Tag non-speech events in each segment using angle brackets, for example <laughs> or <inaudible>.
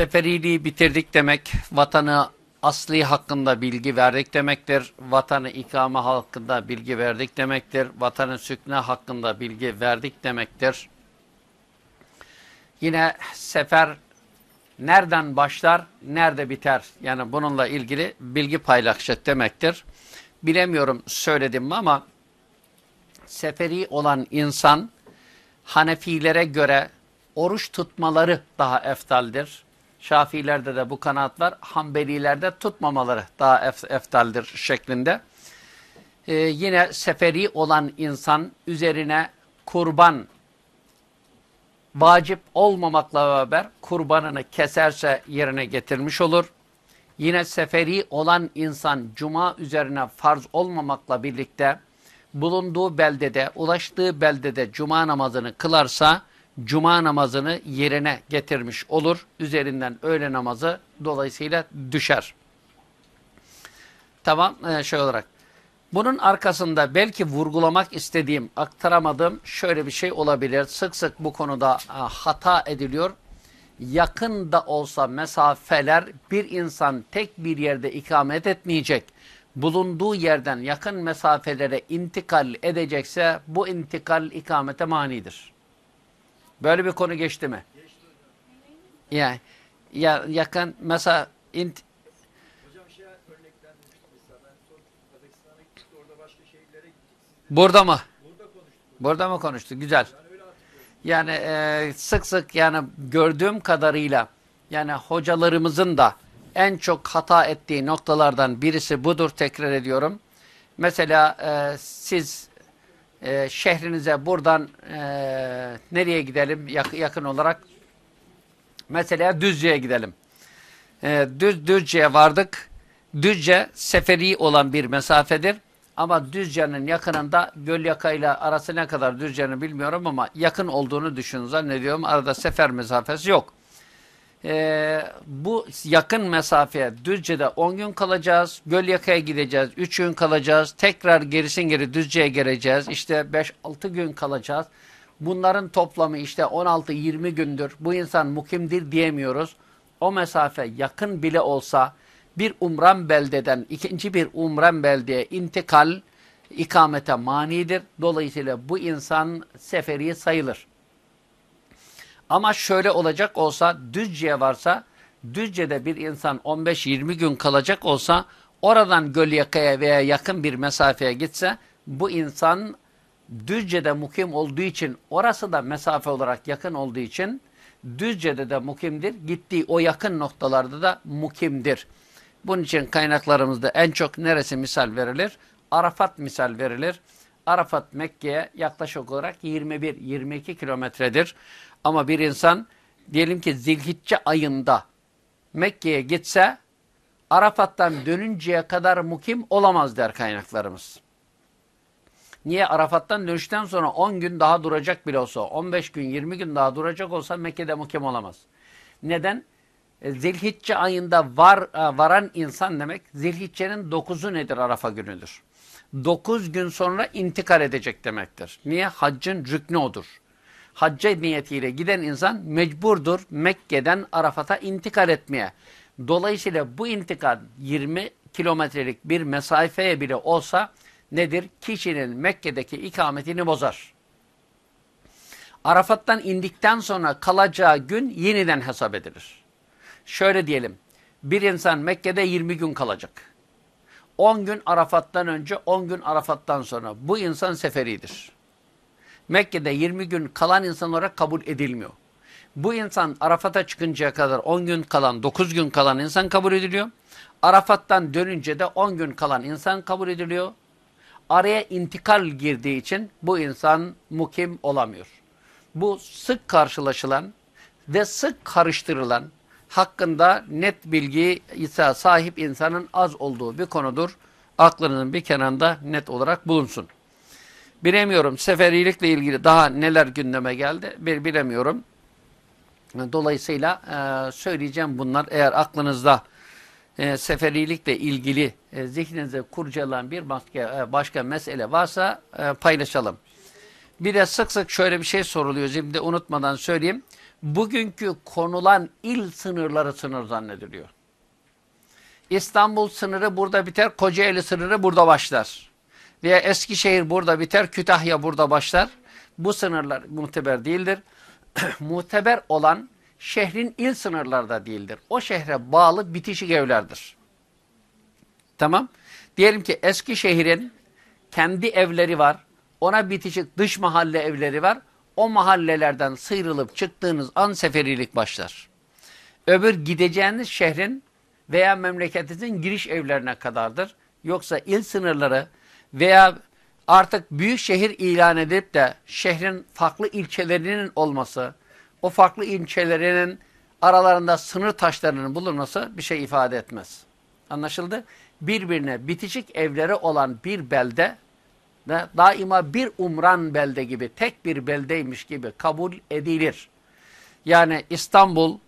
Seferiliği bitirdik demek, vatanı asli hakkında bilgi verdik demektir. Vatanı ikame hakkında bilgi verdik demektir. Vatanın sükne hakkında bilgi verdik demektir. Yine sefer nereden başlar, nerede biter? Yani bununla ilgili bilgi paylaşacak demektir. Bilemiyorum söyledim mi ama seferi olan insan Hanefilere göre oruç tutmaları daha eftaldir. Şafilerde de bu kanaat var. Hanbelilerde tutmamaları daha ef eftaldir şeklinde. Ee, yine seferi olan insan üzerine kurban vacip olmamakla beraber kurbanını keserse yerine getirmiş olur. Yine seferi olan insan cuma üzerine farz olmamakla birlikte bulunduğu beldede, ulaştığı beldede cuma namazını kılarsa cuma namazını yerine getirmiş olur. Üzerinden öğle namazı dolayısıyla düşer. Tamam e, şey olarak. Bunun arkasında belki vurgulamak istediğim, aktaramadığım şöyle bir şey olabilir. Sık sık bu konuda e, hata ediliyor. Yakın da olsa mesafeler bir insan tek bir yerde ikamet etmeyecek. Bulunduğu yerden yakın mesafelere intikal edecekse bu intikal ikamete manidir. Böyle bir konu geçti mi? Geçti Yani ya yakın mesela int Hocam şey. Burada mı? Burada. Burada mı konuştuk? Güzel. Yani e, sık sık yani gördüğüm kadarıyla yani hocalarımızın da en çok hata ettiği noktalardan birisi budur tekrar ediyorum. Mesela e, siz e, şehrinize buradan e, nereye gidelim yak, yakın olarak? Mesela Düzce'ye gidelim. E, Düz, Düzce'ye vardık. Düzce seferi olan bir mesafedir. Ama Düzce'nin yakınında Gölyaka ile arası ne kadar Düzce'nin bilmiyorum ama yakın olduğunu düşünün zannediyorum. Arada sefer mesafesi yok e, bu yakın mesafeye Düzce'de 10 gün kalacağız. Gölyaka'ya gideceğiz. 3 gün kalacağız. Tekrar gerisin geri Düzce'ye geleceğiz. İşte 5-6 gün kalacağız. Bunların toplamı işte 16-20 gündür. Bu insan mukimdir diyemiyoruz. O mesafe yakın bile olsa bir umran beldeden ikinci bir umran beldeye intikal ikamete manidir. Dolayısıyla bu insan seferi sayılır. Ama şöyle olacak olsa Düzce'ye varsa Düzce'de bir insan 15-20 gün kalacak olsa oradan Gölyaka'ya veya yakın bir mesafeye gitse bu insan Düzce'de mukim olduğu için orası da mesafe olarak yakın olduğu için Düzce'de de mukimdir. Gittiği o yakın noktalarda da mukimdir. Bunun için kaynaklarımızda en çok neresi misal verilir? Arafat misal verilir. Arafat Mekke'ye yaklaşık olarak 21-22 kilometredir. Ama bir insan diyelim ki zilhicce ayında Mekke'ye gitse Arafat'tan dönünceye kadar mukim olamaz der kaynaklarımız. Niye? Arafat'tan dönüşten sonra 10 gün daha duracak bile olsa, 15 gün, 20 gün daha duracak olsa Mekke'de mukim olamaz. Neden? E, zilhicce ayında var, e, varan insan demek, Zilhicce'nin 9'u nedir? Arafa günüdür. 9 gün sonra intikal edecek demektir. Niye? Haccın rüknü odur hacca niyetiyle giden insan mecburdur Mekke'den Arafat'a intikal etmeye. Dolayısıyla bu intikal 20 kilometrelik bir mesafeye bile olsa nedir? Kişinin Mekke'deki ikametini bozar. Arafat'tan indikten sonra kalacağı gün yeniden hesap edilir. Şöyle diyelim, bir insan Mekke'de 20 gün kalacak. 10 gün Arafat'tan önce, 10 gün Arafat'tan sonra. Bu insan seferidir. Mekke'de 20 gün kalan insan olarak kabul edilmiyor. Bu insan Arafat'a çıkıncaya kadar 10 gün kalan, 9 gün kalan insan kabul ediliyor. Arafat'tan dönünce de 10 gün kalan insan kabul ediliyor. Araya intikal girdiği için bu insan mukim olamıyor. Bu sık karşılaşılan ve sık karıştırılan hakkında net bilgi ise sahip insanın az olduğu bir konudur. Aklının bir kenarında net olarak bulunsun. Bilemiyorum seferilikle ilgili daha neler gündeme geldi bilemiyorum. Dolayısıyla e, söyleyeceğim bunlar eğer aklınızda e, seferilikle ilgili e, zihninize kurcalayan bir başka, e, başka mesele varsa e, paylaşalım. Bir de sık sık şöyle bir şey soruluyor. Şimdi unutmadan söyleyeyim. bugünkü konulan il sınırları sınır zannediliyor. İstanbul sınırı burada biter, Kocaeli sınırı burada başlar. Veya Eskişehir burada biter, Kütahya burada başlar. Bu sınırlar muteber değildir. <clears throat> muteber olan şehrin il sınırları da değildir. O şehre bağlı bitişik evlerdir. Tamam. Diyelim ki Eskişehir'in kendi evleri var. Ona bitişik dış mahalle evleri var. O mahallelerden sıyrılıp çıktığınız an seferilik başlar. Öbür gideceğiniz şehrin veya memleketinizin giriş evlerine kadardır. Yoksa il sınırları veya artık büyük şehir ilan edip de şehrin farklı ilçelerinin olması, o farklı ilçelerinin aralarında sınır taşlarının bulunması bir şey ifade etmez. Anlaşıldı? Birbirine bitişik evleri olan bir belde daima bir umran belde gibi, tek bir beldeymiş gibi kabul edilir. Yani İstanbul,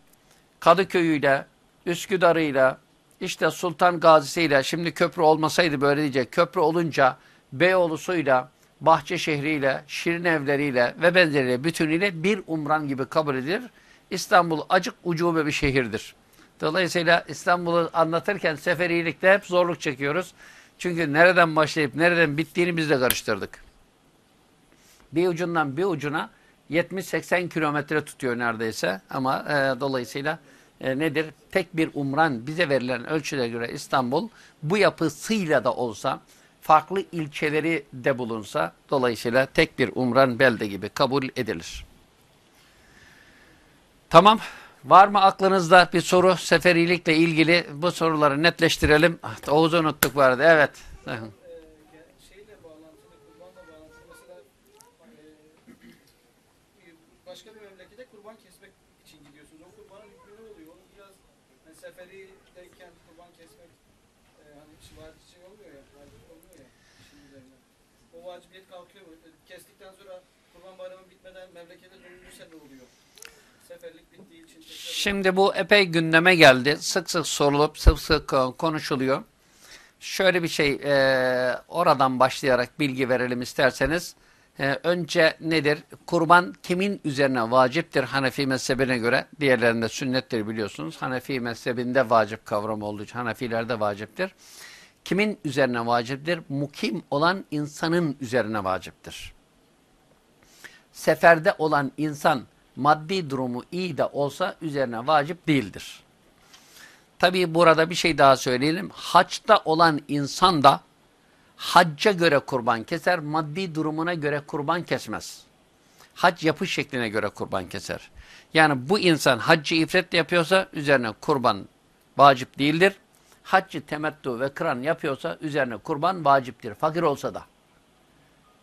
Kadıköy'üyle, Üsküdar'ıyla, işte Sultan Gazi'siyle, şimdi köprü olmasaydı böyle diyecek, köprü olunca Beyoğlu'suyla, Bahçeşehir'iyle, Şirin evleriyle ve benzeriyle bütünüyle bir umran gibi kabul edilir. İstanbul acık ucube bir şehirdir. Dolayısıyla İstanbul'u anlatırken seferilikte hep zorluk çekiyoruz. Çünkü nereden başlayıp nereden bittiğini biz de karıştırdık. Bir ucundan bir ucuna 70-80 kilometre tutuyor neredeyse ama e, dolayısıyla e, nedir? Tek bir umran bize verilen ölçüde göre İstanbul bu yapısıyla da olsa farklı ilçeleri de bulunsa dolayısıyla tek bir umran belde gibi kabul edilir. Tamam. Var mı aklınızda bir soru seferilikle ilgili? Bu soruları netleştirelim. Ah, Oğuz'u unuttuk vardı. Evet. <laughs> şeyle bağlantılı, kurbanla bağlantılı mesela e, başka bir memlekete kurban kesmek için gidiyorsunuz. O kurbanın hükmü ne oluyor? Onu biraz hani seferideyken kurban kesmek e, hani vacip şey olmuyor ya, vacip olmuyor ya işin üzerine. O vacibiyet kalkıyor mu? E, Kestikten sonra kurban bayramı bitmeden memlekete dönülürse ne oluyor? Seferlik bittiği için tekrar... Şimdi bu epey gündeme geldi. Sık sık sorulup sık sık e, konuşuluyor. Şöyle bir şey e, oradan başlayarak bilgi verelim isterseniz. E, önce nedir? Kurban kimin üzerine vaciptir Hanefi mezhebine göre? Diğerlerinde sünnettir biliyorsunuz. Hanefi mezhebinde vacip kavramı olduğu için Hanefilerde vaciptir. Kimin üzerine vaciptir? Mukim olan insanın üzerine vaciptir. Seferde olan insan maddi durumu iyi de olsa üzerine vacip değildir. Tabii burada bir şey daha söyleyelim. Haçta olan insan da hacca göre kurban keser, maddi durumuna göre kurban kesmez. Hac yapış şekline göre kurban keser. Yani bu insan haccı ifretle yapıyorsa üzerine kurban vacip değildir. Haccı temettu ve kıran yapıyorsa üzerine kurban vaciptir. Fakir olsa da.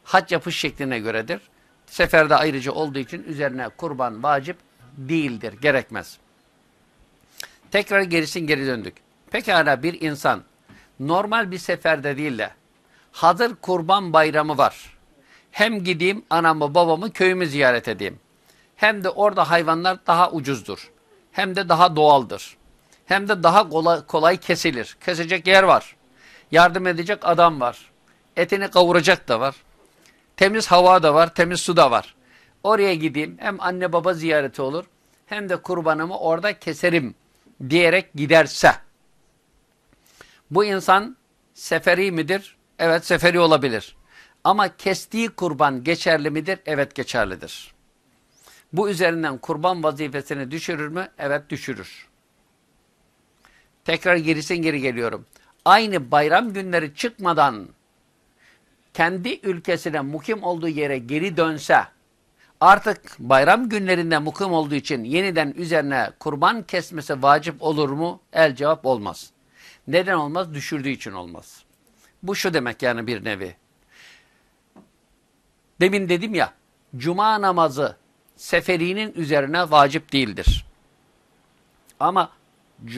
Hac yapış şekline göredir. Seferde ayrıca olduğu için üzerine kurban vacip değildir, gerekmez. Tekrar gerisin geri döndük. Pekala bir insan normal bir seferde değil de hazır kurban bayramı var. Hem gideyim anamı babamı köyümü ziyaret edeyim. Hem de orada hayvanlar daha ucuzdur. Hem de daha doğaldır. Hem de daha kolay, kolay kesilir. Kesecek yer var. Yardım edecek adam var. Etini kavuracak da var. Temiz hava da var, temiz su da var. Oraya gideyim hem anne baba ziyareti olur hem de kurbanımı orada keserim diyerek giderse. Bu insan seferi midir? Evet seferi olabilir. Ama kestiği kurban geçerli midir? Evet geçerlidir. Bu üzerinden kurban vazifesini düşürür mü? Evet düşürür. Tekrar gerisin geri geliyorum. Aynı bayram günleri çıkmadan kendi ülkesine mukim olduğu yere geri dönse, artık bayram günlerinde mukim olduğu için yeniden üzerine kurban kesmesi vacip olur mu? El cevap olmaz. Neden olmaz? Düşürdüğü için olmaz. Bu şu demek yani bir nevi. Demin dedim ya, cuma namazı seferinin üzerine vacip değildir. Ama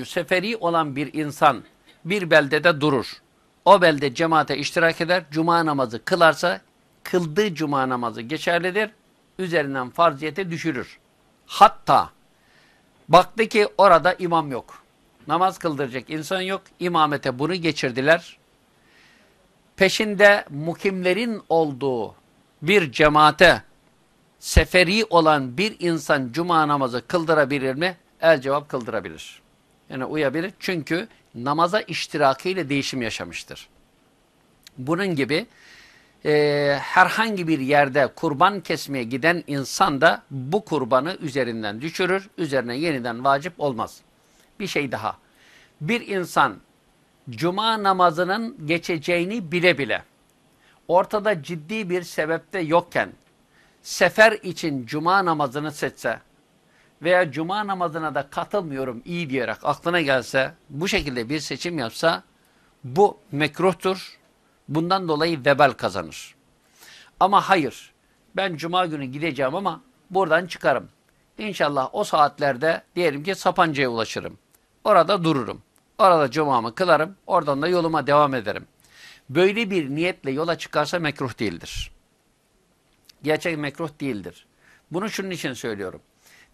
seferi olan bir insan bir beldede durur o belde cemaate iştirak eder, cuma namazı kılarsa kıldığı cuma namazı geçerlidir, üzerinden farziyete düşürür. Hatta baktı ki orada imam yok. Namaz kıldıracak insan yok. İmamete bunu geçirdiler. Peşinde mukimlerin olduğu bir cemaate seferi olan bir insan cuma namazı kıldırabilir mi? El cevap kıldırabilir. Yani uyabilir. Çünkü namaza iştirakiyle değişim yaşamıştır. Bunun gibi e, herhangi bir yerde kurban kesmeye giden insan da bu kurbanı üzerinden düşürür. Üzerine yeniden vacip olmaz. Bir şey daha. Bir insan cuma namazının geçeceğini bile bile ortada ciddi bir sebepte yokken sefer için cuma namazını seçse veya cuma namazına da katılmıyorum iyi diyerek aklına gelse bu şekilde bir seçim yapsa bu mekruhtur. Bundan dolayı vebal kazanır. Ama hayır ben cuma günü gideceğim ama buradan çıkarım. İnşallah o saatlerde diyelim ki Sapanca'ya ulaşırım. Orada dururum. Orada cumamı kılarım. Oradan da yoluma devam ederim. Böyle bir niyetle yola çıkarsa mekruh değildir. Gerçek mekruh değildir. Bunu şunun için söylüyorum.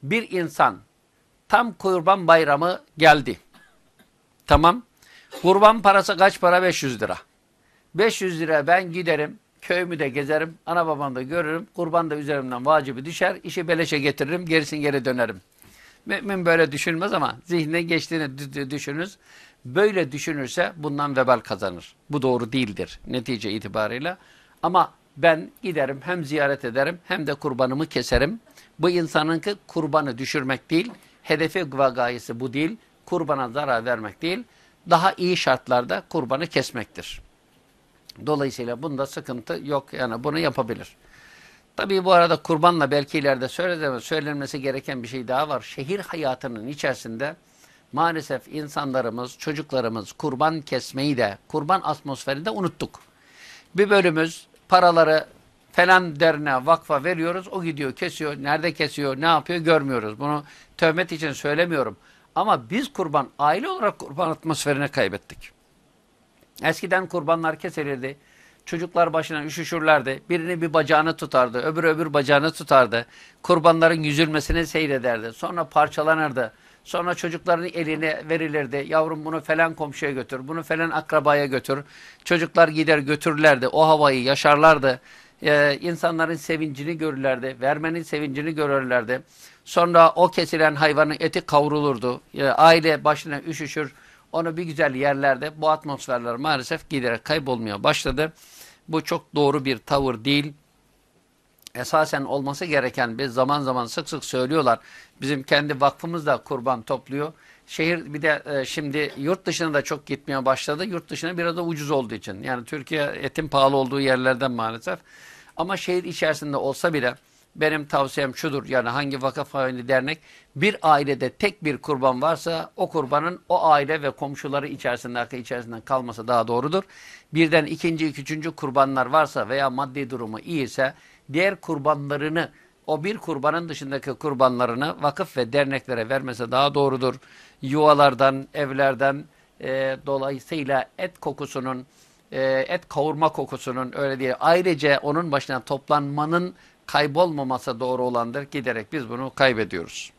Bir insan tam kurban bayramı geldi. Tamam. Kurban parası kaç para? 500 lira. 500 lira ben giderim. Köyümü de gezerim. Ana babamı da görürüm. Kurban da üzerimden vacibi düşer. işi beleşe getiririm. Gerisin geri dönerim. Mümin böyle düşünmez ama zihnine geçtiğini düşünürüz. Böyle düşünürse bundan vebal kazanır. Bu doğru değildir netice itibarıyla. Ama ben giderim hem ziyaret ederim hem de kurbanımı keserim. Bu insanın ki kurbanı düşürmek değil, hedefi ve gayesi bu değil, kurbana zarar vermek değil, daha iyi şartlarda kurbanı kesmektir. Dolayısıyla bunda sıkıntı yok yani bunu yapabilir. Tabii bu arada kurbanla belki ileride söylenmesi gereken bir şey daha var. Şehir hayatının içerisinde maalesef insanlarımız, çocuklarımız kurban kesmeyi de, kurban atmosferini de unuttuk. Bir bölümümüz paraları falan derneğe, vakfa veriyoruz. O gidiyor, kesiyor. Nerede kesiyor, ne yapıyor görmüyoruz. Bunu tövmet için söylemiyorum. Ama biz kurban, aile olarak kurban atmosferini kaybettik. Eskiden kurbanlar kesilirdi. Çocuklar başına üşüşürlerdi. Birini bir bacağını tutardı, öbür öbür bacağını tutardı. Kurbanların yüzülmesini seyrederdi. Sonra parçalanırdı. Sonra çocukların eline verilirdi. Yavrum bunu falan komşuya götür, bunu falan akrabaya götür. Çocuklar gider götürürlerdi. O havayı yaşarlardı. Ee, insanların sevincini görürlerdi. Vermenin sevincini görürlerdi. Sonra o kesilen hayvanın eti kavrulurdu. Ee, aile başına üşüşür. Onu bir güzel yerlerde bu atmosferler maalesef giderek kaybolmaya başladı. Bu çok doğru bir tavır değil esasen olması gereken bir zaman zaman sık sık söylüyorlar. Bizim kendi vakfımız da kurban topluyor. Şehir bir de e, şimdi yurt dışına da çok gitmeye başladı. Yurt dışına biraz da ucuz olduğu için. Yani Türkiye etin pahalı olduğu yerlerden maalesef. Ama şehir içerisinde olsa bile benim tavsiyem şudur. Yani hangi vakıf hangi dernek bir ailede tek bir kurban varsa o kurbanın o aile ve komşuları içerisinde arka içerisinde kalması daha doğrudur. Birden ikinci, üçüncü kurbanlar varsa veya maddi durumu iyiyse diğer kurbanlarını o bir kurbanın dışındaki kurbanlarını vakıf ve derneklere vermesi daha doğrudur. Yuvalardan, evlerden e, dolayısıyla et kokusunun, e, et kavurma kokusunun öyle diye ayrıca onun başına toplanmanın kaybolmaması doğru olandır. Giderek biz bunu kaybediyoruz.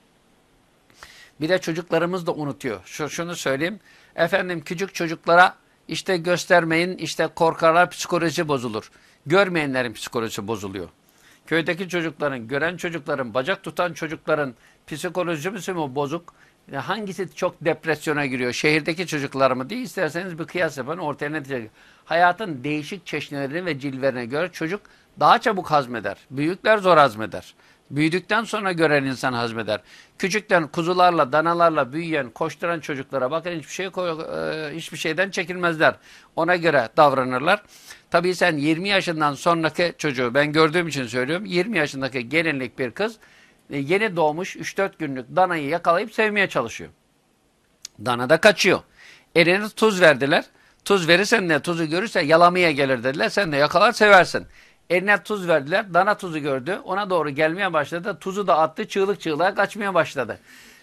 Bir de çocuklarımız da unutuyor. Şu, şunu söyleyeyim. Efendim küçük çocuklara işte göstermeyin, işte korkarlar psikoloji bozulur. Görmeyenlerin psikolojisi bozuluyor. Köydeki çocukların, gören çocukların, bacak tutan çocukların psikolojisi mi bozuk? Hangisi çok depresyona giriyor? Şehirdeki çocuklar mı değil? İsterseniz bir kıyas yapın ortaya ne diyecek? Hayatın değişik çeşitlerini ve cilverine göre çocuk daha çabuk hazmeder. Büyükler zor hazmeder. Büyüdükten sonra gören insan hazmeder. Küçükten kuzularla, danalarla büyüyen, koşturan çocuklara bakın hiçbir şey e, hiçbir şeyden çekilmezler. Ona göre davranırlar. Tabii sen 20 yaşından sonraki çocuğu ben gördüğüm için söylüyorum. 20 yaşındaki gelinlik bir kız e, yeni doğmuş 3-4 günlük danayı yakalayıp sevmeye çalışıyor. Dana da kaçıyor. Eline tuz verdiler. Tuz verirsen ne tuzu görürse yalamaya gelir dediler. Sen de yakalar seversin. Eline tuz verdiler. Dana tuzu gördü. Ona doğru gelmeye başladı. Tuzu da attı. Çığlık çığlığa kaçmaya başladı.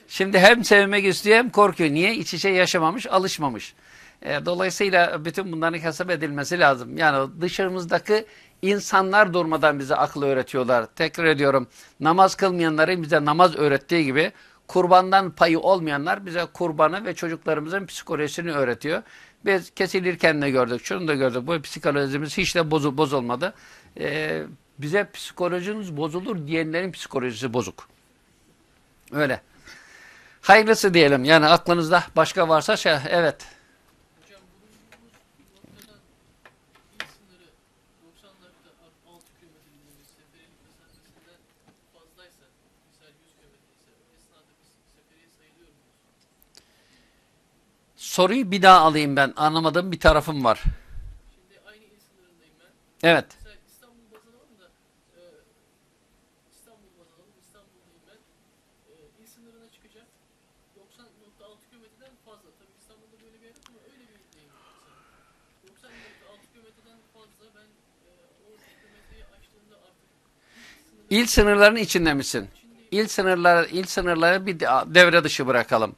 Şimdi hem sevmek istiyor hem korkuyor. Niye? İç içe yaşamamış, alışmamış. E, dolayısıyla bütün bunların hesap edilmesi lazım. Yani dışarımızdaki insanlar durmadan bize akıl öğretiyorlar. Tekrar ediyorum namaz kılmayanların bize namaz öğrettiği gibi kurbandan payı olmayanlar bize kurbanı ve çocuklarımızın psikolojisini öğretiyor. Biz kesilirken de gördük, şunu da gördük. Bu psikolojimiz hiç de bozul, bozulmadı. Ee, Bize psikolojiniz bozulur diyenlerin psikolojisi bozuk. Öyle. Hayırlısı diyelim. Yani aklınızda başka varsa şey, evet. Hocam bulunduğumuz noktadan il sınırı 90'larda 6 kilometrelik seferilik mesafesinden fazlaysa, misal 100 kilometre ise o esnada biz seferiye sayılıyor muyuz? Soruyu bir daha alayım ben. Anlamadığım bir tarafım var. Şimdi aynı il sınırındayım ben. Evet. Mesela İstanbul baz alalım da e, İstanbul baz alalım. İstanbul'dayım ben. E, il sınırına çıkacak. 90.6 kilometreden fazla. Tabii İstanbul'da böyle bir yer yok ama öyle bir ildeyim mesela. 90.6 kilometreden fazla ben e, o kilometreyi aştığımda artık il sınırlarının içinde misin? İl sınırları, il sınırları bir de- devre dışı bırakalım.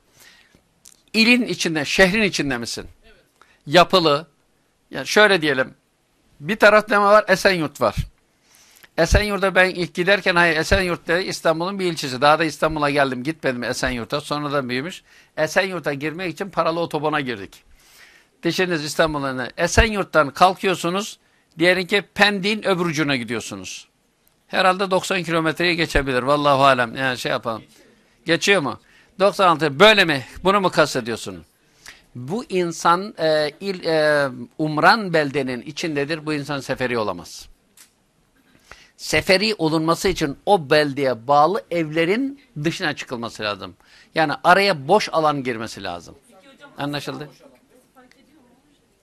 İlin içinde, şehrin içinde misin? Evet. Yapılı. Yani şöyle diyelim. Bir tarafta ne var? Esenyurt var. Esenyurt'a ben ilk giderken hayır Esenyurt İstanbul'un bir ilçesi. Daha da İstanbul'a geldim gitmedim Esenyurt'a. Sonradan büyümüş. Esenyurt'a girmek için paralı otobana girdik. Dişiniz İstanbul'a. Esenyurt'tan kalkıyorsunuz. Diyelim ki Pendik'in öbür ucuna gidiyorsunuz. Herhalde 90 kilometreyi geçebilir. Vallahi alem. Yani şey yapalım. Geçiyor mu? 96. Böyle mi? Bunu mu kastediyorsun? Bu insan e, il, e, umran beldenin içindedir. Bu insan seferi olamaz. Seferi olunması için o beldeye bağlı evlerin dışına çıkılması lazım. Yani araya boş alan girmesi lazım. Anlaşıldı?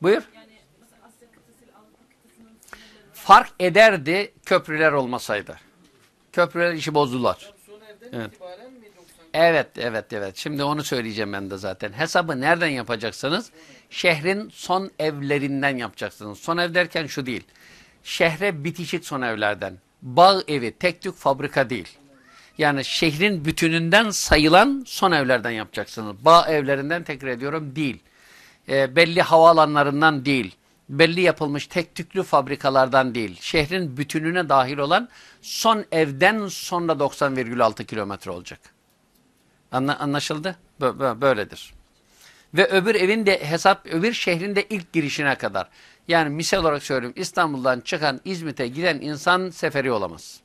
Buyur. Fark ederdi köprüler olmasaydı. Köprüler işi bozdular. Evet. İtibaren mi 90 Evet, evet, evet. Şimdi onu söyleyeceğim ben de zaten. Hesabı nereden yapacaksınız? Şehrin son evlerinden yapacaksınız. Son ev derken şu değil. Şehre bitişik son evlerden. Bağ evi, tek tük fabrika değil. Yani şehrin bütününden sayılan son evlerden yapacaksınız. Bağ evlerinden tekrar ediyorum değil. E, belli havaalanlarından değil. Belli yapılmış tek tüklü fabrikalardan değil. Şehrin bütününe dahil olan son evden sonra 90,6 kilometre olacak. Anla, anlaşıldı? Bö- bö- böyledir. Ve öbür evin de hesap öbür şehrin de ilk girişine kadar. Yani misal olarak söyleyeyim İstanbul'dan çıkan İzmit'e giden insan seferi olamaz.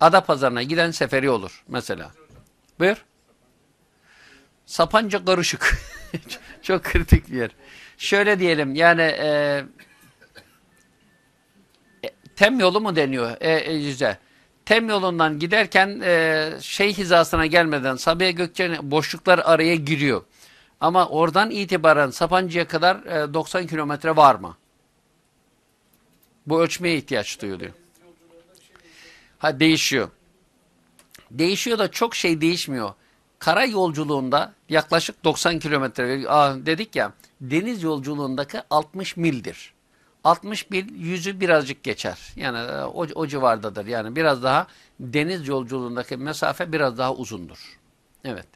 Adapazarı'na giden seferi olur mesela. Buyur. Sapanca karışık. <laughs> Çok kritik bir yer. Şöyle diyelim yani e, e, tem yolu mu deniyor e, e, yüze? Tem yolundan giderken e, şey hizasına gelmeden Sabiha Gökçen boşluklar araya giriyor. Ama oradan itibaren Sapanca'ya kadar e, 90 kilometre var mı? Bu ölçmeye ihtiyaç duyuluyor. Ha değişiyor. Değişiyor da çok şey değişmiyor. Kara yolculuğunda yaklaşık 90 kilometre Aa, dedik ya deniz yolculuğundaki 60 mildir. 60 mil yüzü birazcık geçer. Yani e, o, o civardadır. Yani biraz daha deniz yolculuğundaki mesafe biraz daha uzundur. Evet.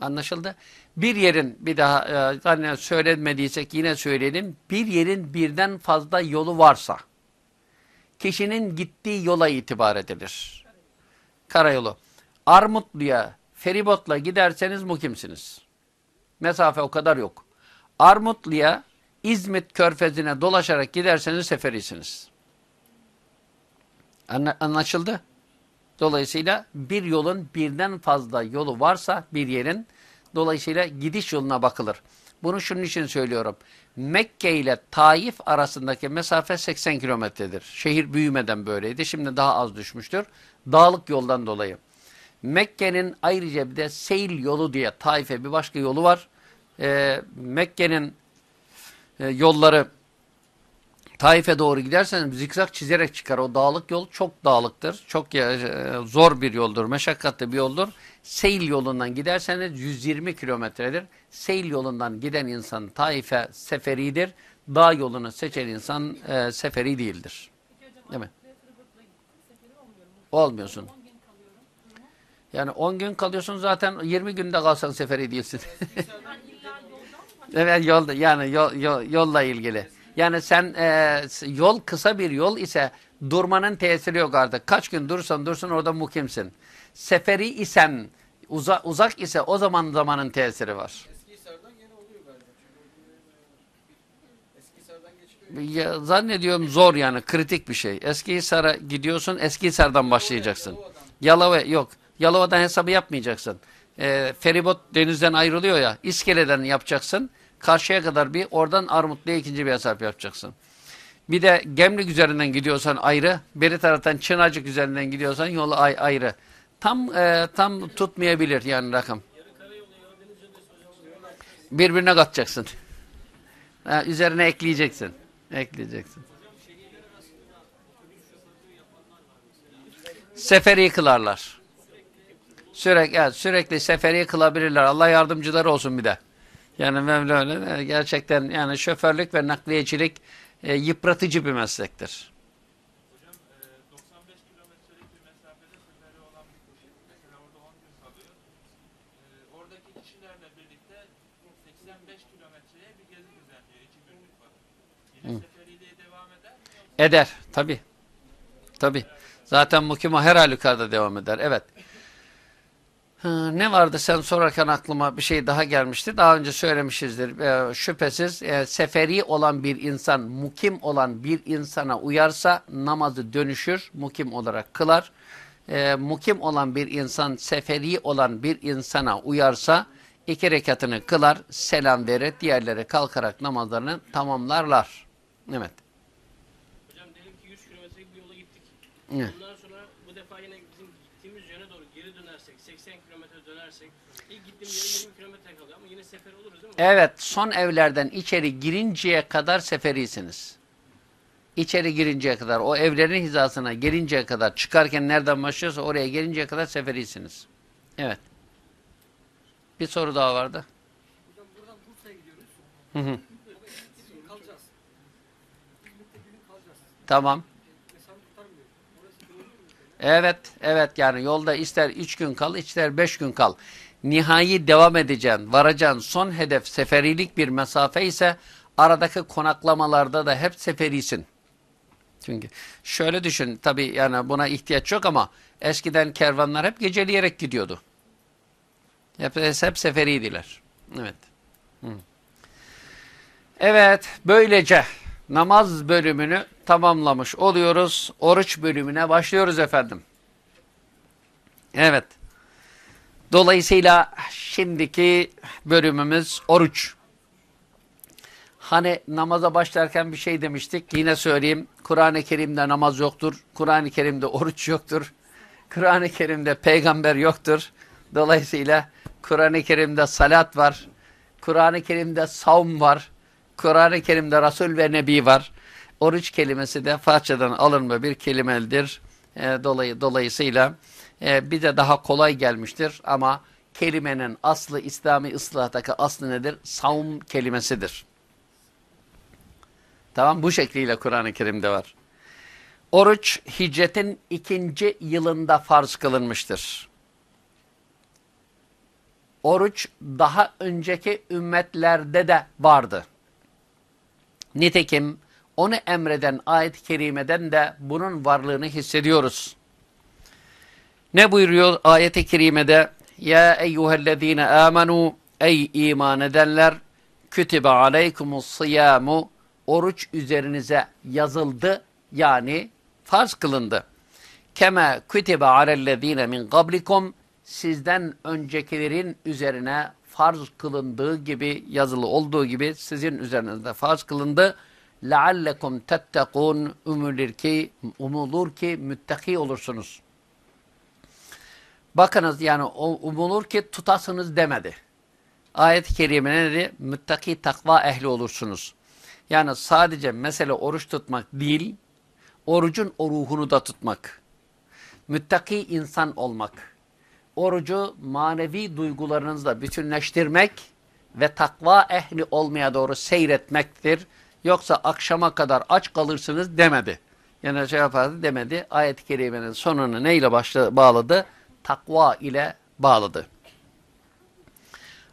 Anlaşıldı. Bir yerin bir daha e, hani söylemediysek yine söyleyelim. Bir yerin birden fazla yolu varsa kişinin gittiği yola itibar edilir. Karayolu. Armutlu'ya feribotla giderseniz mukimsiniz. Mesafe o kadar yok. Armutlu'ya İzmit körfezine dolaşarak giderseniz seferisiniz. Anla- Anlaşıldı? Dolayısıyla bir yolun birden fazla yolu varsa bir yerin dolayısıyla gidiş yoluna bakılır. Bunu şunun için söylüyorum. Mekke ile Taif arasındaki mesafe 80 kilometredir. Şehir büyümeden böyleydi. Şimdi daha az düşmüştür. Dağlık yoldan dolayı. Mekke'nin ayrıca bir de Seyil yolu diye Taif'e bir başka yolu var. Ee, Mekke'nin e, yolları Taif'e doğru giderseniz zikzak çizerek çıkar. O dağlık yol çok dağlıktır. Çok e, zor bir yoldur. Meşakkatli bir yoldur. Seyil yolundan giderseniz 120 kilometredir. Seyil yolundan giden insan Taif'e seferidir. Dağ yolunu seçen insan e, seferi değildir. Değil mi? Olmuyorsun. Yani 10 gün kalıyorsun zaten 20 günde kalsan seferi değilsin. <laughs> <laughs> Evet yolda yani yol, yol, yolla ilgili. Yani sen e, yol kısa bir yol ise durmanın tesiri yok artık. Kaç gün dursan dursun orada mukimsin. Seferi isen uza, uzak ise o zaman zamanın tesiri var. E, Ya, zannediyorum zor yani kritik bir şey. Eskihisar'a gidiyorsun Eskihisar'dan başlayacaksın. Yalova yok. Yalova'dan hesabı yapmayacaksın. Ee, feribot denizden ayrılıyor ya. İskele'den yapacaksın. Karşıya kadar bir oradan Armutlu'ya ikinci bir hesap yapacaksın. Bir de Gemlik üzerinden gidiyorsan ayrı. Beri taraftan Çınacık üzerinden gidiyorsan yolu ay ayrı. Tam e, tam tutmayabilir yani rakam. Birbirine katacaksın. Ha, üzerine ekleyeceksin. Ekleyeceksin. Seferi kılarlar. Sürekli, evet, sürekli seferi kılabilirler. Allah yardımcıları olsun bir de. Yani Mevla öyle. e, Gerçekten yani şoförlük ve nakliyecilik e, yıpratıcı bir meslektir. Hocam e, 95 kilometrelik bir mesafede seferi olan bir kişi mesela orada 10 gün kalıyor. E, oradaki kişilerle birlikte 85 kilometreye bir gezi düzenliyor. 2 günlük var. Yine seferiliğe devam eder mi? Eder. Tabi. Tabi. Zaten mukima her halükarda devam eder. Evet. Hı, ne vardı sen sorarken aklıma bir şey daha gelmişti. Daha önce söylemişizdir. Ee, şüphesiz e, seferi olan bir insan, mukim olan bir insana uyarsa namazı dönüşür, mukim olarak kılar. Ee, mukim olan bir insan, seferi olan bir insana uyarsa iki rekatını kılar, selam verir, diğerleri kalkarak namazlarını tamamlarlar. Evet. Hocam diyelim ki 100 kilometrelik bir yola gittik. Evet. Ondan sonra bu defa yine bizim gittiğimiz yöne doğru geri dönersek, 80 kilometre dönersek, ilk gittiğim yere 20 kilometre kalıyor ama yine sefer oluruz değil mi? Evet, son evlerden içeri girinceye kadar seferisiniz. İçeri girinceye kadar, o evlerin hizasına gelinceye kadar, çıkarken nereden başlıyorsa oraya gelinceye kadar seferisiniz. Evet. Bir soru daha vardı. Buradan, buradan Bursa'ya gidiyoruz. Hı hı. Kalacağız. Kalacağız. Tamam. Evet, evet yani yolda ister 3 gün kal, ister 5 gün kal. Nihai devam edeceksin, varacağın son hedef seferilik bir mesafe ise aradaki konaklamalarda da hep seferisin. Çünkü şöyle düşün, tabii yani buna ihtiyaç yok ama eskiden kervanlar hep geceleyerek gidiyordu. Hep, hep seferiydiler. Evet. Evet, böylece namaz bölümünü tamamlamış oluyoruz. Oruç bölümüne başlıyoruz efendim. Evet. Dolayısıyla şimdiki bölümümüz oruç. Hani namaza başlarken bir şey demiştik. Yine söyleyeyim. Kur'an-ı Kerim'de namaz yoktur. Kur'an-ı Kerim'de oruç yoktur. Kur'an-ı Kerim'de peygamber yoktur. Dolayısıyla Kur'an-ı Kerim'de salat var. Kur'an-ı Kerim'de savm var. Kur'an-ı Kerim'de Resul ve Nebi var. Oruç kelimesi de Farsçadan alınma bir kelimedir. E, dolayı, dolayısıyla e, bize daha kolay gelmiştir ama kelimenin aslı İslami ıslahtaki aslı nedir? Savm kelimesidir. Tamam bu şekliyle Kur'an-ı Kerim'de var. Oruç hicretin ikinci yılında farz kılınmıştır. Oruç daha önceki ümmetlerde de vardı. Nitekim onu emreden ayet-i kerimeden de bunun varlığını hissediyoruz. Ne buyuruyor ayet-i kerimede? Ya eyyühellezine amenu ey iman edenler kütübe aleykumus siyamu oruç üzerinize yazıldı yani farz kılındı. Keme kütübe alellezine min qablikum sizden öncekilerin üzerine farz kılındığı gibi yazılı olduğu gibi sizin üzerinizde farz kılındı. لَعَلَّكُمْ تَتَّقُونَ umulur ki, umulur ki müttaki olursunuz. Bakınız yani umulur ki tutasınız demedi. Ayet-i kerime ne dedi? Müttaki takva ehli olursunuz. Yani sadece mesele oruç tutmak değil, orucun o ruhunu da tutmak. Müttaki insan olmak. Orucu manevi duygularınızla bütünleştirmek ve takva ehli olmaya doğru seyretmektir. Yoksa akşama kadar aç kalırsınız demedi. Yani şey yapardı demedi. Ayet-i kerimenin sonunu neyle başla, bağladı? Takva ile bağladı.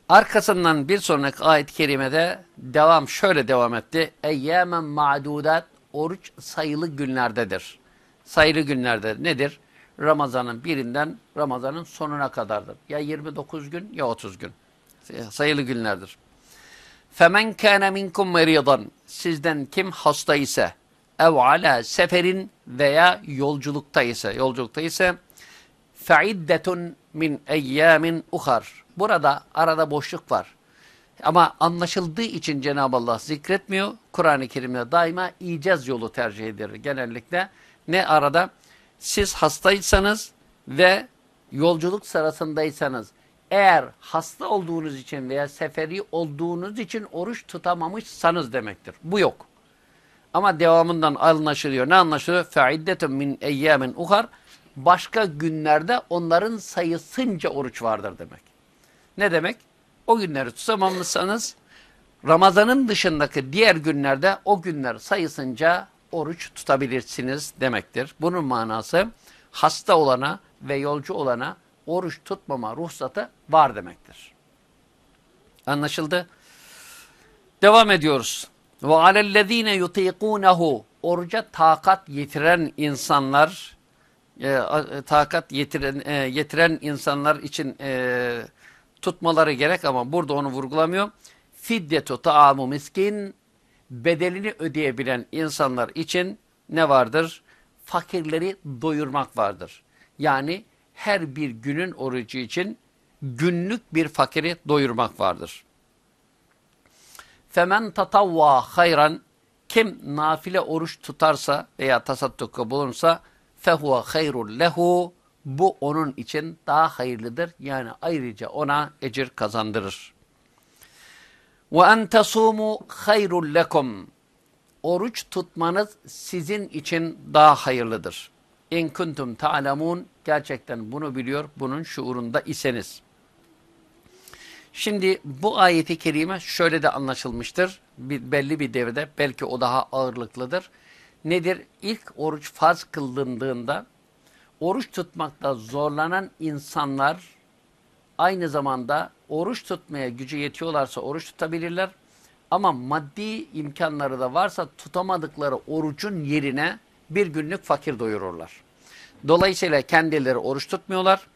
Arkasından bir sonraki ayet-i kerimede devam şöyle devam etti. Eyyâmen ma'dudat oruç sayılı günlerdedir. Sayılı günlerde nedir? Ramazanın birinden Ramazanın sonuna kadardır. Ya 29 gün ya 30 gün. Sayılı günlerdir. Femen kana minkum meridan sizden kim hasta ise ev ala seferin veya yolculukta ise yolculukta ise feiddetun min eyyamin uhar. Burada arada boşluk var. Ama anlaşıldığı için Cenab-ı Allah zikretmiyor. Kur'an-ı Kerim'de daima icaz yolu tercih edilir. Genellikle ne arada? Siz hastaysanız ve yolculuk sırasındaysanız eğer hasta olduğunuz için veya seferi olduğunuz için oruç tutamamışsanız demektir. Bu yok. Ama devamından anlaşılıyor. Ne anlaşılıyor? فَعِدَّةٌ min اَيَّامٍ uhar Başka günlerde onların sayısınca oruç vardır demek. Ne demek? O günleri tutamamışsanız Ramazanın dışındaki diğer günlerde o günler sayısınca oruç tutabilirsiniz demektir. Bunun manası hasta olana ve yolcu olana oruç tutmama ruhsatı var demektir. Anlaşıldı? Devam ediyoruz. Ve alellezine yutiqunehu oruca takat yetiren insanlar e, takat yetiren e, yetiren insanlar için e, tutmaları gerek ama burada onu vurgulamıyor. Fiddetu taamu miskin bedelini ödeyebilen insanlar için ne vardır? Fakirleri doyurmak vardır. Yani her bir günün orucu için günlük bir fakiri doyurmak vardır. Femen tatavva hayran kim nafile oruç tutarsa veya tasaddukta bulunsa fehuve hayrul lehu bu onun için daha hayırlıdır. Yani ayrıca ona ecir kazandırır. Ve en tasumu hayrul lekum oruç tutmanız sizin için daha hayırlıdır. İn kuntum ta'lemun gerçekten bunu biliyor, bunun şuurunda iseniz. Şimdi bu ayeti kerime şöyle de anlaşılmıştır. Bir, belli bir devrede belki o daha ağırlıklıdır. Nedir? İlk oruç farz kıldığında oruç tutmakta zorlanan insanlar aynı zamanda oruç tutmaya gücü yetiyorlarsa oruç tutabilirler. Ama maddi imkanları da varsa tutamadıkları orucun yerine bir günlük fakir doyururlar. Dolayısıyla kendileri oruç tutmuyorlar.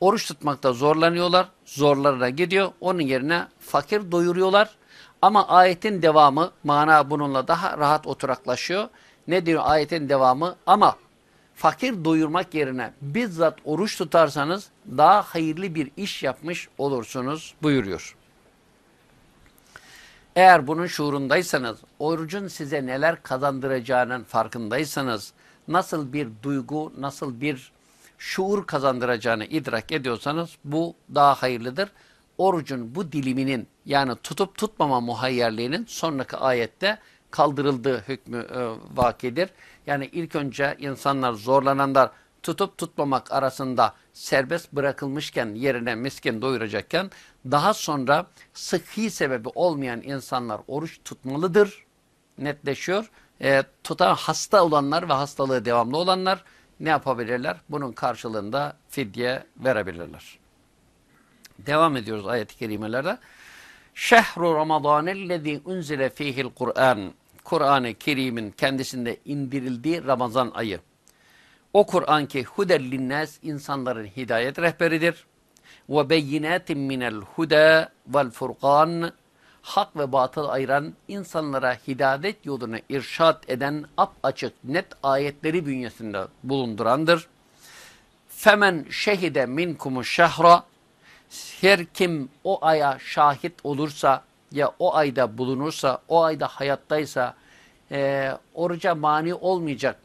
Oruç tutmakta zorlanıyorlar. Zorlarına gidiyor. Onun yerine fakir doyuruyorlar. Ama ayetin devamı mana bununla daha rahat oturaklaşıyor. Ne diyor ayetin devamı? Ama fakir doyurmak yerine bizzat oruç tutarsanız daha hayırlı bir iş yapmış olursunuz buyuruyor. Eğer bunun şuurundaysanız, orucun size neler kazandıracağının farkındaysanız, nasıl bir duygu, nasıl bir şuur kazandıracağını idrak ediyorsanız bu daha hayırlıdır. Orucun bu diliminin yani tutup tutmama muhayyerliğinin sonraki ayette kaldırıldığı hükmü e, vakidir. Yani ilk önce insanlar zorlananlar tutup tutmamak arasında serbest bırakılmışken yerine miskin doyuracakken daha sonra sıhhi sebebi olmayan insanlar oruç tutmalıdır netleşiyor. E, tutan hasta olanlar ve hastalığı devamlı olanlar ne yapabilirler? Bunun karşılığında fidye verebilirler. Devam ediyoruz ayet-i kerimelerde. Şehru Ramazanellezî unzile fîhil Kur'an. Kur'an-ı Kerim'in kendisinde indirildiği Ramazan ayı. O Kur'an ki hudellinnâs insanların hidayet rehberidir. Ve beyinâtin minel huda vel furkan hak ve batıl ayıran insanlara hidayet yoluna irşat eden açık net ayetleri bünyesinde bulundurandır. Femen şehide minkumu şehra her kim o aya şahit olursa ya o ayda bulunursa, o ayda hayattaysa e, oruca mani olmayacak,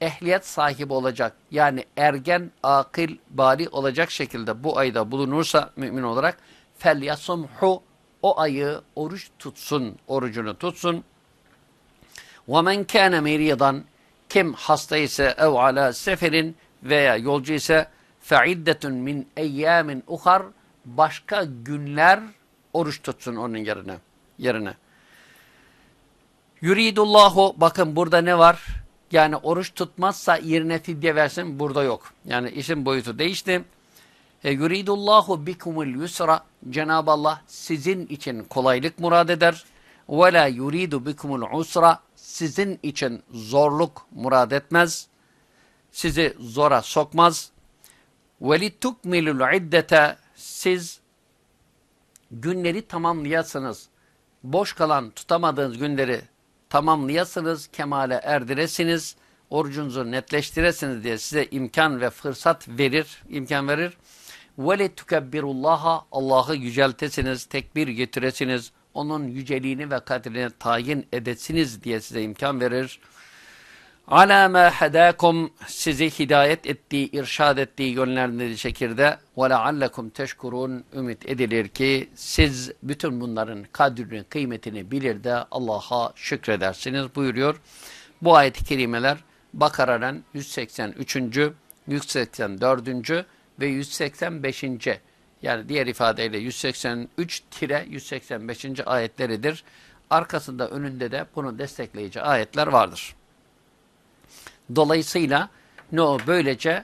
ehliyet sahibi olacak yani ergen, akil, bali olacak şekilde bu ayda bulunursa mümin olarak fel yasumhu o ayı oruç tutsun, orucunu tutsun. وَمَنْ كَانَ مَرِيضًا Kim hasta ise ev ala seferin veya yolcu ise فَعِدَّةٌ min اَيَّامٍ uhar Başka günler oruç tutsun onun yerine. yerine. Yuridullahu bakın burada ne var? Yani oruç tutmazsa yerine fidye versin burada yok. Yani işin boyutu değişti. E, yuridullahu bikumul yusra Cenab-ı Allah sizin için kolaylık murad eder. Ve la yuridu bikumul usra sizin için zorluk murad etmez. Sizi zora sokmaz. Ve litukmilul iddete siz günleri tamamlayasınız. Boş kalan tutamadığınız günleri tamamlayasınız, kemale erdiresiniz, orucunuzu netleştiresiniz diye size imkan ve fırsat verir, imkan verir. Vele tukebbirullaha Allah'ı yüceltesiniz, tekbir getiresiniz, onun yüceliğini ve kadrini tayin edesiniz diye size imkan verir. Ala ma hadakum sizi hidayet ettiği, irşad ettiği yönlerinde şekilde ve leallekum teşkurun ümit edilir ki siz bütün bunların kadrini, kıymetini bilir de Allah'a şükredersiniz buyuruyor. Bu ayet-i kerimeler Bakara'nın 183. 184. ve 185. yani diğer ifadeyle 183-185. ayetleridir. Arkasında önünde de bunu destekleyici ayetler vardır. Dolayısıyla ne o böylece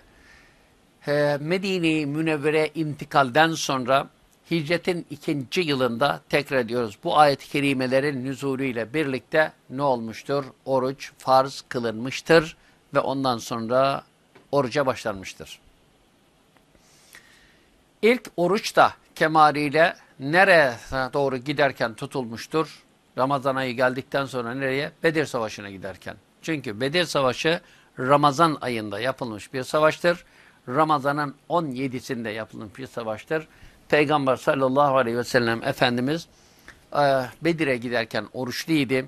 e, Medine-i Münevvere intikalden sonra hicretin ikinci yılında tekrar ediyoruz. Bu ayet-i kerimelerin nüzulüyle birlikte ne olmuştur? Oruç farz kılınmıştır ve ondan sonra oruca başlanmıştır. İlk oruç da kemaliyle nereye doğru giderken tutulmuştur? Ramazan ayı geldikten sonra nereye? Bedir Savaşı'na giderken. Çünkü Bedir Savaşı Ramazan ayında yapılmış bir savaştır. Ramazan'ın 17'sinde yapılmış bir savaştır. Peygamber sallallahu aleyhi ve sellem Efendimiz e, Bedir'e giderken oruçluydu.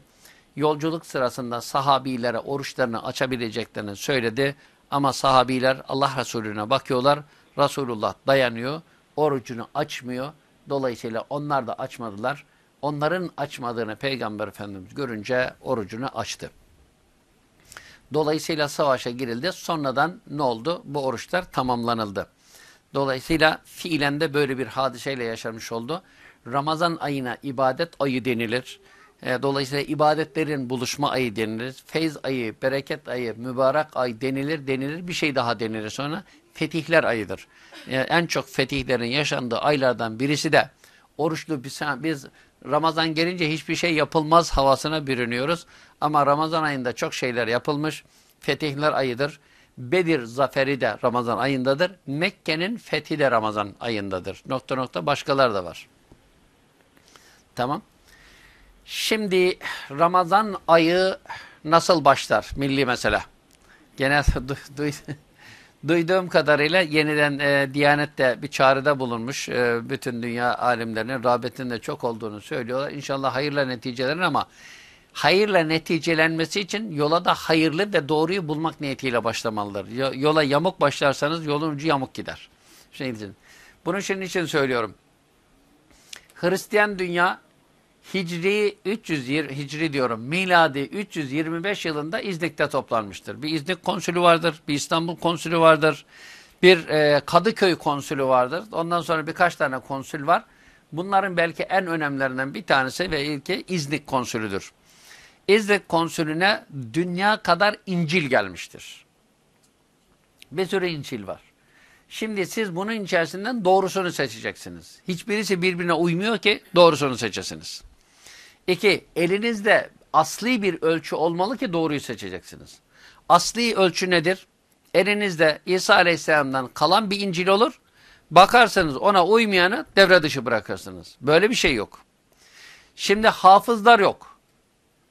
Yolculuk sırasında sahabilere oruçlarını açabileceklerini söyledi. Ama sahabiler Allah Resulüne bakıyorlar. Resulullah dayanıyor. Orucunu açmıyor. Dolayısıyla onlar da açmadılar. Onların açmadığını Peygamber Efendimiz görünce orucunu açtı. Dolayısıyla savaşa girildi. Sonradan ne oldu? Bu oruçlar tamamlanıldı. Dolayısıyla fiilen de böyle bir hadiseyle yaşamış oldu. Ramazan ayına ibadet ayı denilir. E, dolayısıyla ibadetlerin buluşma ayı denilir. Feyz ayı, bereket ayı, mübarek ay denilir, denilir. Bir şey daha denilir sonra. Fetihler ayıdır. E, en çok fetihlerin yaşandığı aylardan birisi de oruçlu biz Ramazan gelince hiçbir şey yapılmaz havasına bürünüyoruz. Ama Ramazan ayında çok şeyler yapılmış. Fetihler ayıdır. Bedir zaferi de Ramazan ayındadır. Mekke'nin fethi de Ramazan ayındadır. Nokta nokta başkalar da var. Tamam. Şimdi Ramazan ayı nasıl başlar? Milli mesele. Gene <laughs> du du duyduğum kadarıyla yeniden e, Diyanet'te bir çağrıda bulunmuş. E, bütün dünya alimlerinin rağbetinin çok olduğunu söylüyorlar. İnşallah hayırla neticelerin ama hayırla neticelenmesi için yola da hayırlı ve doğruyu bulmak niyetiyle başlamalıdır. Yola yamuk başlarsanız yolun ucu yamuk gider. Şey için. Bunu şunun için söylüyorum. Hristiyan dünya Hicri 320 Hicri diyorum. Miladi 325 yılında İznik'te toplanmıştır. Bir İznik konsülü vardır, bir İstanbul konsülü vardır, bir e, Kadıköy konsülü vardır. Ondan sonra birkaç tane konsül var. Bunların belki en önemlilerinden bir tanesi ve ilki İznik konsülüdür. İznik konsülüne dünya kadar İncil gelmiştir. Bir sürü İncil var. Şimdi siz bunun içerisinden doğrusunu seçeceksiniz. Hiçbirisi birbirine uymuyor ki doğrusunu seçesiniz. İki, elinizde asli bir ölçü olmalı ki doğruyu seçeceksiniz. Asli ölçü nedir? Elinizde İsa Aleyhisselam'dan kalan bir İncil olur. Bakarsanız ona uymayanı devre dışı bırakırsınız. Böyle bir şey yok. Şimdi hafızlar yok.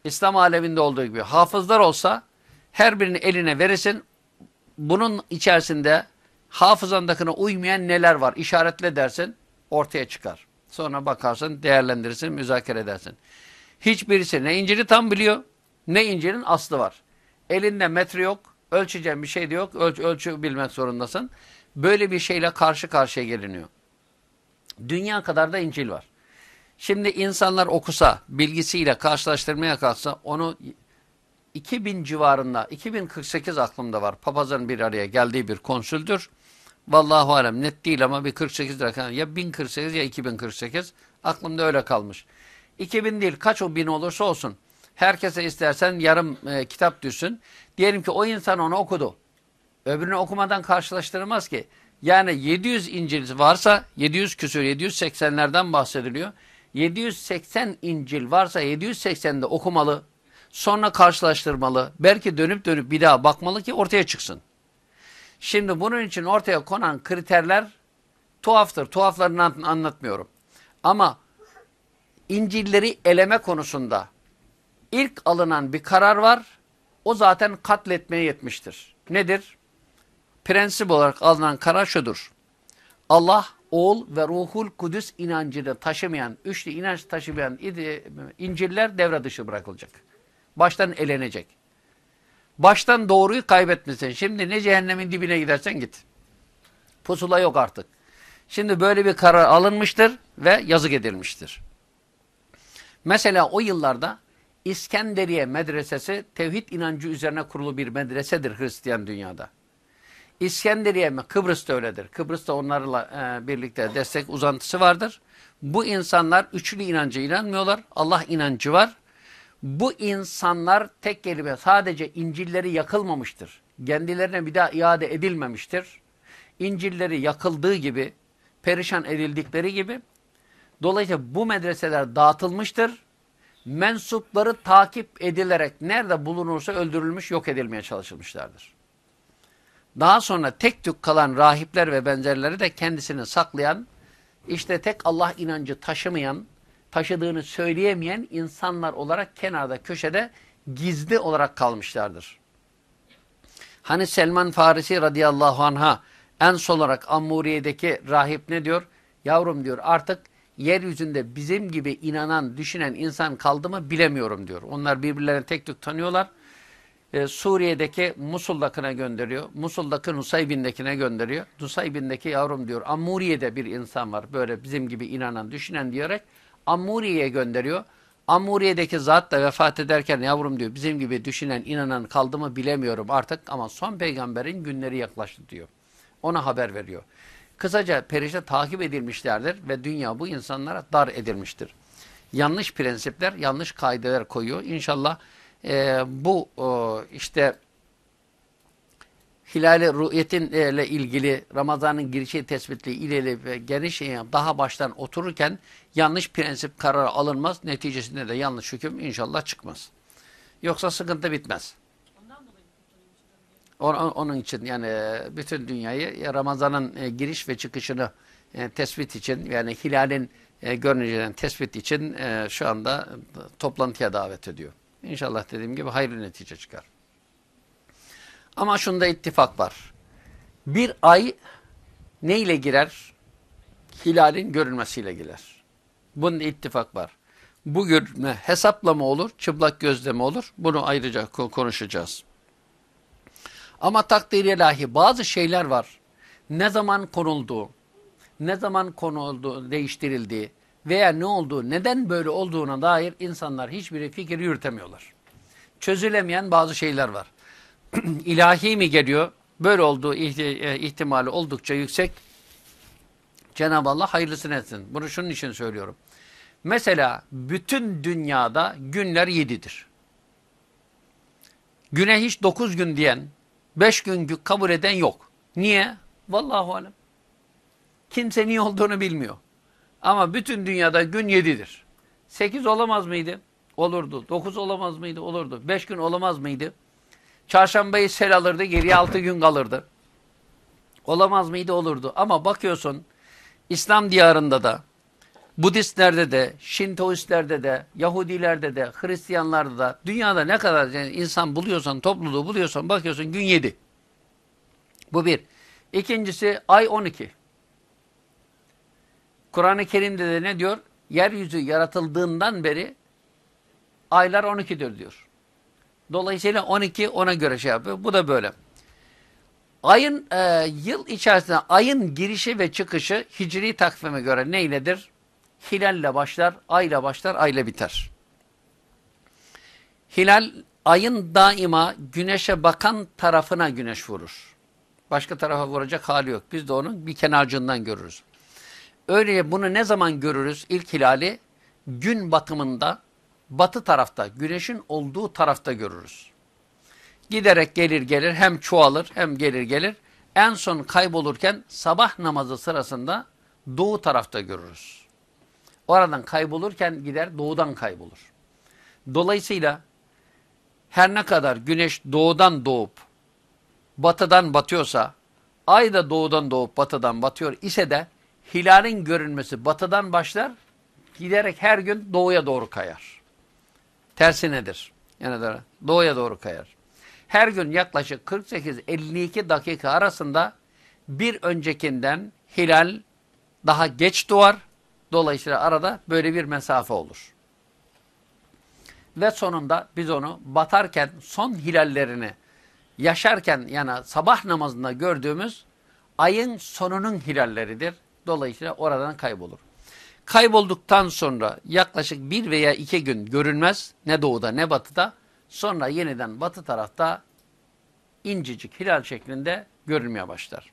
İslam aleminde olduğu gibi hafızlar olsa her birini eline verirsin. Bunun içerisinde hafızandakine uymayan neler var işaretle dersin ortaya çıkar. Sonra bakarsın değerlendirirsin müzakere edersin. Hiçbirisi ne İncil'i tam biliyor ne İncil'in aslı var. Elinde metre yok ölçeceğin bir şey de yok ölç, ölçü bilmek zorundasın. Böyle bir şeyle karşı karşıya geliniyor. Dünya kadar da İncil var. Şimdi insanlar okusa, bilgisiyle karşılaştırmaya kalksa onu 2000 civarında, 2048 aklımda var. Papazın bir araya geldiği bir konsüldür. Vallahu alem net değil ama bir 48 rakam. Ya 1048 ya 2048. Aklımda öyle kalmış. 2000 değil kaç o bin olursa olsun. Herkese istersen yarım e, kitap düşsün. Diyelim ki o insan onu okudu. Öbürünü okumadan karşılaştırılmaz ki. Yani 700 İncil varsa 700 küsür 780'lerden bahsediliyor. 780 İncil varsa 780'de okumalı. Sonra karşılaştırmalı. Belki dönüp dönüp bir daha bakmalı ki ortaya çıksın. Şimdi bunun için ortaya konan kriterler tuhaftır. Tuhaflarını anlatmıyorum. Ama İncilleri eleme konusunda ilk alınan bir karar var. O zaten katletmeye yetmiştir. Nedir? Prensip olarak alınan karar şudur. Allah, Oğul ve Ruhul Kudüs inancını taşımayan, üçlü inanç taşımayan İncil'ler devre dışı bırakılacak. Baştan elenecek. Baştan doğruyu kaybetmesin. Şimdi ne cehennemin dibine gidersen git. Pusula yok artık. Şimdi böyle bir karar alınmıştır ve yazık edilmiştir. Mesela o yıllarda İskenderiye medresesi tevhid inancı üzerine kurulu bir medresedir Hristiyan dünyada. İskenderiye mi? Kıbrıs'ta öyledir. Kıbrıs'ta onlarla e, birlikte destek uzantısı vardır. Bu insanlar üçlü inancı inanmıyorlar. Allah inancı var. Bu insanlar tek kelime sadece İncil'leri yakılmamıştır. Kendilerine bir daha iade edilmemiştir. İncil'leri yakıldığı gibi, perişan edildikleri gibi. Dolayısıyla bu medreseler dağıtılmıştır. Mensupları takip edilerek nerede bulunursa öldürülmüş, yok edilmeye çalışılmışlardır. Daha sonra tek tük kalan rahipler ve benzerleri de kendisini saklayan, işte tek Allah inancı taşımayan, taşıdığını söyleyemeyen insanlar olarak kenarda, köşede gizli olarak kalmışlardır. Hani Selman Farisi radıyallahu anh'a en son olarak Ammuriye'deki rahip ne diyor? Yavrum diyor artık yeryüzünde bizim gibi inanan, düşünen insan kaldı mı bilemiyorum diyor. Onlar birbirlerini tek tük tanıyorlar. Ee, Suriye'deki Musul'dakine gönderiyor. Musul'daki Nusaybin'dekine gönderiyor. Nusaybin'deki yavrum diyor Ammuriye'de bir insan var böyle bizim gibi inanan, düşünen diyerek Ammuriye'ye gönderiyor. Ammuriye'deki zat da vefat ederken yavrum diyor bizim gibi düşünen, inanan kaldı mı bilemiyorum artık ama son peygamberin günleri yaklaştı diyor. Ona haber veriyor. Kısaca perişte takip edilmişlerdir ve dünya bu insanlara dar edilmiştir. Yanlış prensipler, yanlış kaideler koyuyor. İnşallah e, bu e, işte hilal-i rü'yetin e, ile ilgili Ramazan'ın girişi tespitli ileri ve geniş daha baştan otururken yanlış prensip kararı alınmaz. Neticesinde de yanlış hüküm inşallah çıkmaz. Yoksa sıkıntı bitmez. Onun, için yani e, bütün dünyayı e, Ramazan'ın e, giriş ve çıkışını tespit için yani hilalin görüneceğini tespit için şu anda toplantıya davet ediyor. İnşallah dediğim gibi hayırlı netice çıkar. Ama şunda ittifak var. Bir ay ne ile girer? Hilalin görünmesiyle girer. Bunda ittifak var. Bu görünme hesapla mı olur, çıplak gözle mi olur? Bunu ayrıca konuşacağız. Ama takdir ilahi bazı şeyler var. Ne zaman konulduğu, ne zaman konuldu, değiştirildiği veya ne olduğu, neden böyle olduğuna dair insanlar hiçbir fikir yürütemiyorlar. Çözülemeyen bazı şeyler var. <clears throat> İlahi mi geliyor? Böyle olduğu ihtimali oldukça yüksek. Cenab-ı Allah hayırlısını etsin. Bunu şunun için söylüyorum. Mesela bütün dünyada günler yedidir. Güne hiç dokuz gün diyen, beş gün kabul eden yok. Niye? Vallahu alem. Kimse niye olduğunu bilmiyor. Ama bütün dünyada gün yedidir. Sekiz olamaz mıydı? Olurdu. Dokuz olamaz mıydı? Olurdu. Beş gün olamaz mıydı? Çarşambayı sel alırdı, geriye altı gün kalırdı. Olamaz mıydı? Olurdu. Ama bakıyorsun İslam diyarında da, Budistlerde de, Şintoistlerde de, Yahudilerde de, Hristiyanlarda da, dünyada ne kadar yani insan buluyorsan, topluluğu buluyorsan bakıyorsun gün yedi. Bu bir. İkincisi ay 12. Kur'an-ı Kerim'de de ne diyor? Yeryüzü yaratıldığından beri aylar 12'dir diyor. Dolayısıyla 12 ona göre şey yapıyor. Bu da böyle. Ayın e, yıl içerisinde ayın girişi ve çıkışı hicri takvime göre neyledir? Hilalle başlar, ayla başlar, ayla biter. Hilal ayın daima güneşe bakan tarafına güneş vurur. Başka tarafa vuracak hali yok. Biz de onun bir kenarcından görürüz. Öyle bunu ne zaman görürüz? İlk hilali gün batımında batı tarafta, güneşin olduğu tarafta görürüz. Giderek gelir gelir hem çoğalır hem gelir gelir. En son kaybolurken sabah namazı sırasında doğu tarafta görürüz. Oradan kaybolurken gider doğudan kaybolur. Dolayısıyla her ne kadar güneş doğudan doğup batıdan batıyorsa, ay da doğudan doğup batıdan batıyor ise de hilalin görünmesi batıdan başlar, giderek her gün doğuya doğru kayar. Tersi nedir? Yani da doğuya doğru kayar. Her gün yaklaşık 48-52 dakika arasında bir öncekinden hilal daha geç doğar. Dolayısıyla arada böyle bir mesafe olur. Ve sonunda biz onu batarken son hilallerini yaşarken yani sabah namazında gördüğümüz ayın sonunun hilalleridir. Dolayısıyla oradan kaybolur. Kaybolduktan sonra yaklaşık bir veya iki gün görünmez ne doğuda ne batıda. Sonra yeniden batı tarafta incecik hilal şeklinde görünmeye başlar.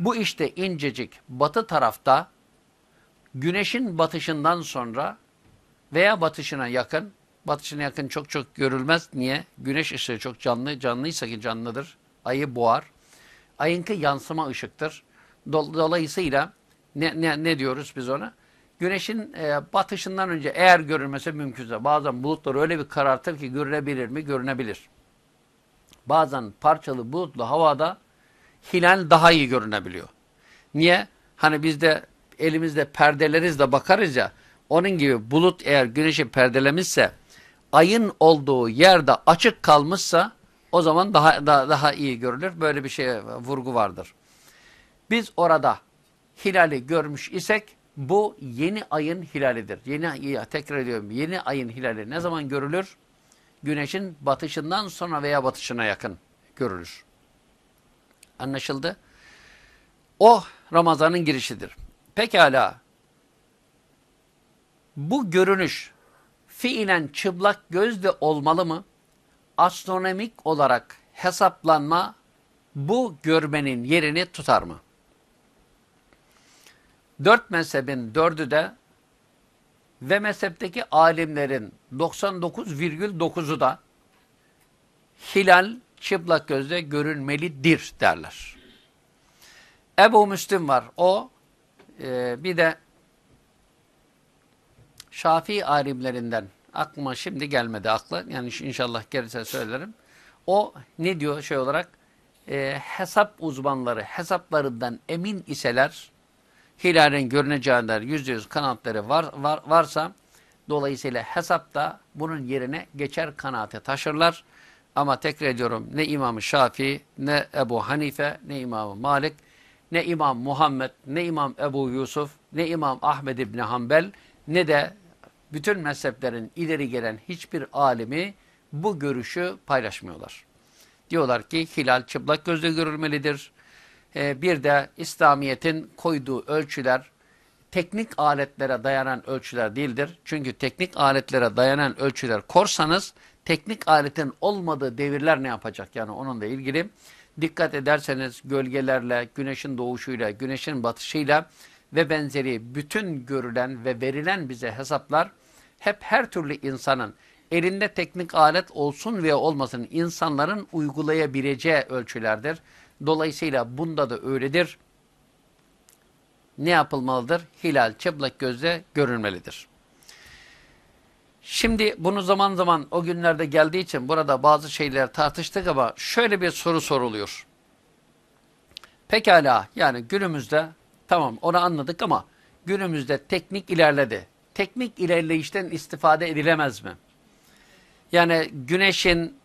Bu işte incecik batı tarafta güneşin batışından sonra veya batışına yakın, batışına yakın çok çok görülmez. Niye? Güneş ışığı çok canlı, canlıysa ki canlıdır. Ayı boğar. Ayınki yansıma ışıktır. Dolayısıyla ne, ne, ne diyoruz biz ona? Güneşin e, batışından önce eğer görülmesi mümkünse bazen bulutlar öyle bir karartır ki görünebilir mi? Görünebilir. Bazen parçalı bulutlu havada hilal daha iyi görünebiliyor. Niye? Hani bizde elimizde perdelerizle bakarız ya onun gibi bulut eğer güneşi perdelemişse ayın olduğu yerde açık kalmışsa o zaman daha, daha, daha iyi görülür. Böyle bir şeye vurgu vardır. Biz orada hilali görmüş isek bu yeni ayın hilalidir. Yeni tekrar ediyorum. Yeni ayın hilali ne zaman görülür? Güneşin batışından sonra veya batışına yakın görülür. Anlaşıldı? O Ramazan'ın girişidir. Pekala. Bu görünüş fiilen çıplak gözle olmalı mı? Astronomik olarak hesaplanma bu görmenin yerini tutar mı? Dört mezhebin dördü de ve mezhepteki alimlerin 99,9'u da hilal çıplak gözle görünmelidir derler. Ebu Müslim var. O e, bir de Şafii alimlerinden aklıma şimdi gelmedi akla. Yani inşallah gelirse söylerim. O ne diyor şey olarak? E, hesap uzmanları hesaplarından emin iseler hilalin görüneceğinden yüzde yüz kanatları var, var, varsa dolayısıyla hesapta bunun yerine geçer kanaate taşırlar. Ama tekrar ediyorum ne İmam Şafii, ne Ebu Hanife, ne İmam Malik, ne İmam Muhammed, ne İmam Ebu Yusuf, ne İmam Ahmed İbni Hanbel, ne de bütün mezheplerin ileri gelen hiçbir alimi bu görüşü paylaşmıyorlar. Diyorlar ki hilal çıplak gözle görülmelidir. Ee, bir de İslamiyet'in koyduğu ölçüler teknik aletlere dayanan ölçüler değildir. Çünkü teknik aletlere dayanan ölçüler korsanız teknik aletin olmadığı devirler ne yapacak? Yani onunla ilgili dikkat ederseniz gölgelerle, güneşin doğuşuyla, güneşin batışıyla ve benzeri bütün görülen ve verilen bize hesaplar hep her türlü insanın elinde teknik alet olsun veya olmasın insanların uygulayabileceği ölçülerdir. Dolayısıyla bunda da öyledir. Ne yapılmalıdır? Hilal çıplak gözle görünmelidir. Şimdi bunu zaman zaman o günlerde geldiği için burada bazı şeyler tartıştık ama şöyle bir soru soruluyor. Pekala yani günümüzde tamam onu anladık ama günümüzde teknik ilerledi. Teknik ilerleyişten istifade edilemez mi? Yani güneşin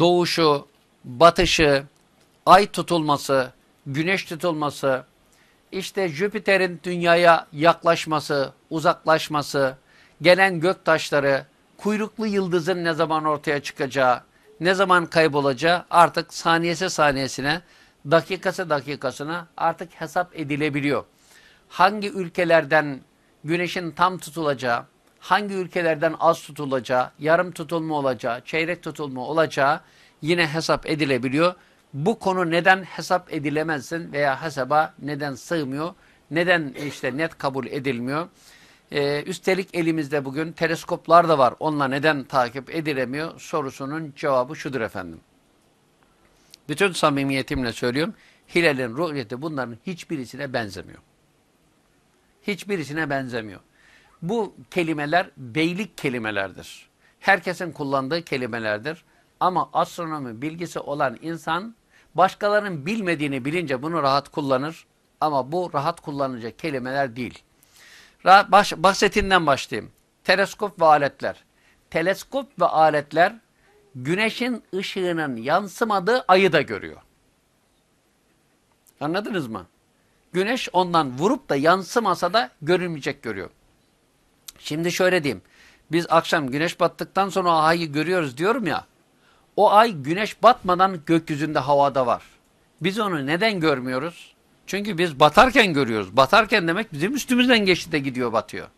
doğuşu, batışı, ay tutulması, güneş tutulması, işte Jüpiter'in dünyaya yaklaşması, uzaklaşması, gelen gök taşları, kuyruklu yıldızın ne zaman ortaya çıkacağı, ne zaman kaybolacağı artık saniyesi saniyesine, dakikası dakikasına artık hesap edilebiliyor. Hangi ülkelerden güneşin tam tutulacağı, hangi ülkelerden az tutulacağı, yarım tutulma olacağı, çeyrek tutulma olacağı yine hesap edilebiliyor. Bu konu neden hesap edilemezsin veya hesaba neden sığmıyor, neden işte net kabul edilmiyor? Ee, üstelik elimizde bugün teleskoplar da var. Onunla neden takip edilemiyor sorusunun cevabı şudur efendim. Bütün samimiyetimle söylüyorum. Hilal'in ruhiyeti bunların hiçbirisine benzemiyor. Hiçbirisine benzemiyor. Bu kelimeler beylik kelimelerdir. Herkesin kullandığı kelimelerdir. Ama astronomi bilgisi olan insan başkalarının bilmediğini bilince bunu rahat kullanır. Ama bu rahat kullanılacak kelimeler değil. Baş, basitinden başlayayım. Teleskop ve aletler. Teleskop ve aletler güneşin ışığının yansımadığı ayı da görüyor. Anladınız mı? Güneş ondan vurup da yansımasa da görünmeyecek görüyor. Şimdi şöyle diyeyim. Biz akşam güneş battıktan sonra ayı görüyoruz diyorum ya. O ay güneş batmadan gökyüzünde havada var. Biz onu neden görmüyoruz? Çünkü biz batarken görüyoruz. Batarken demek bizim üstümüzden geçti de gidiyor batıyor.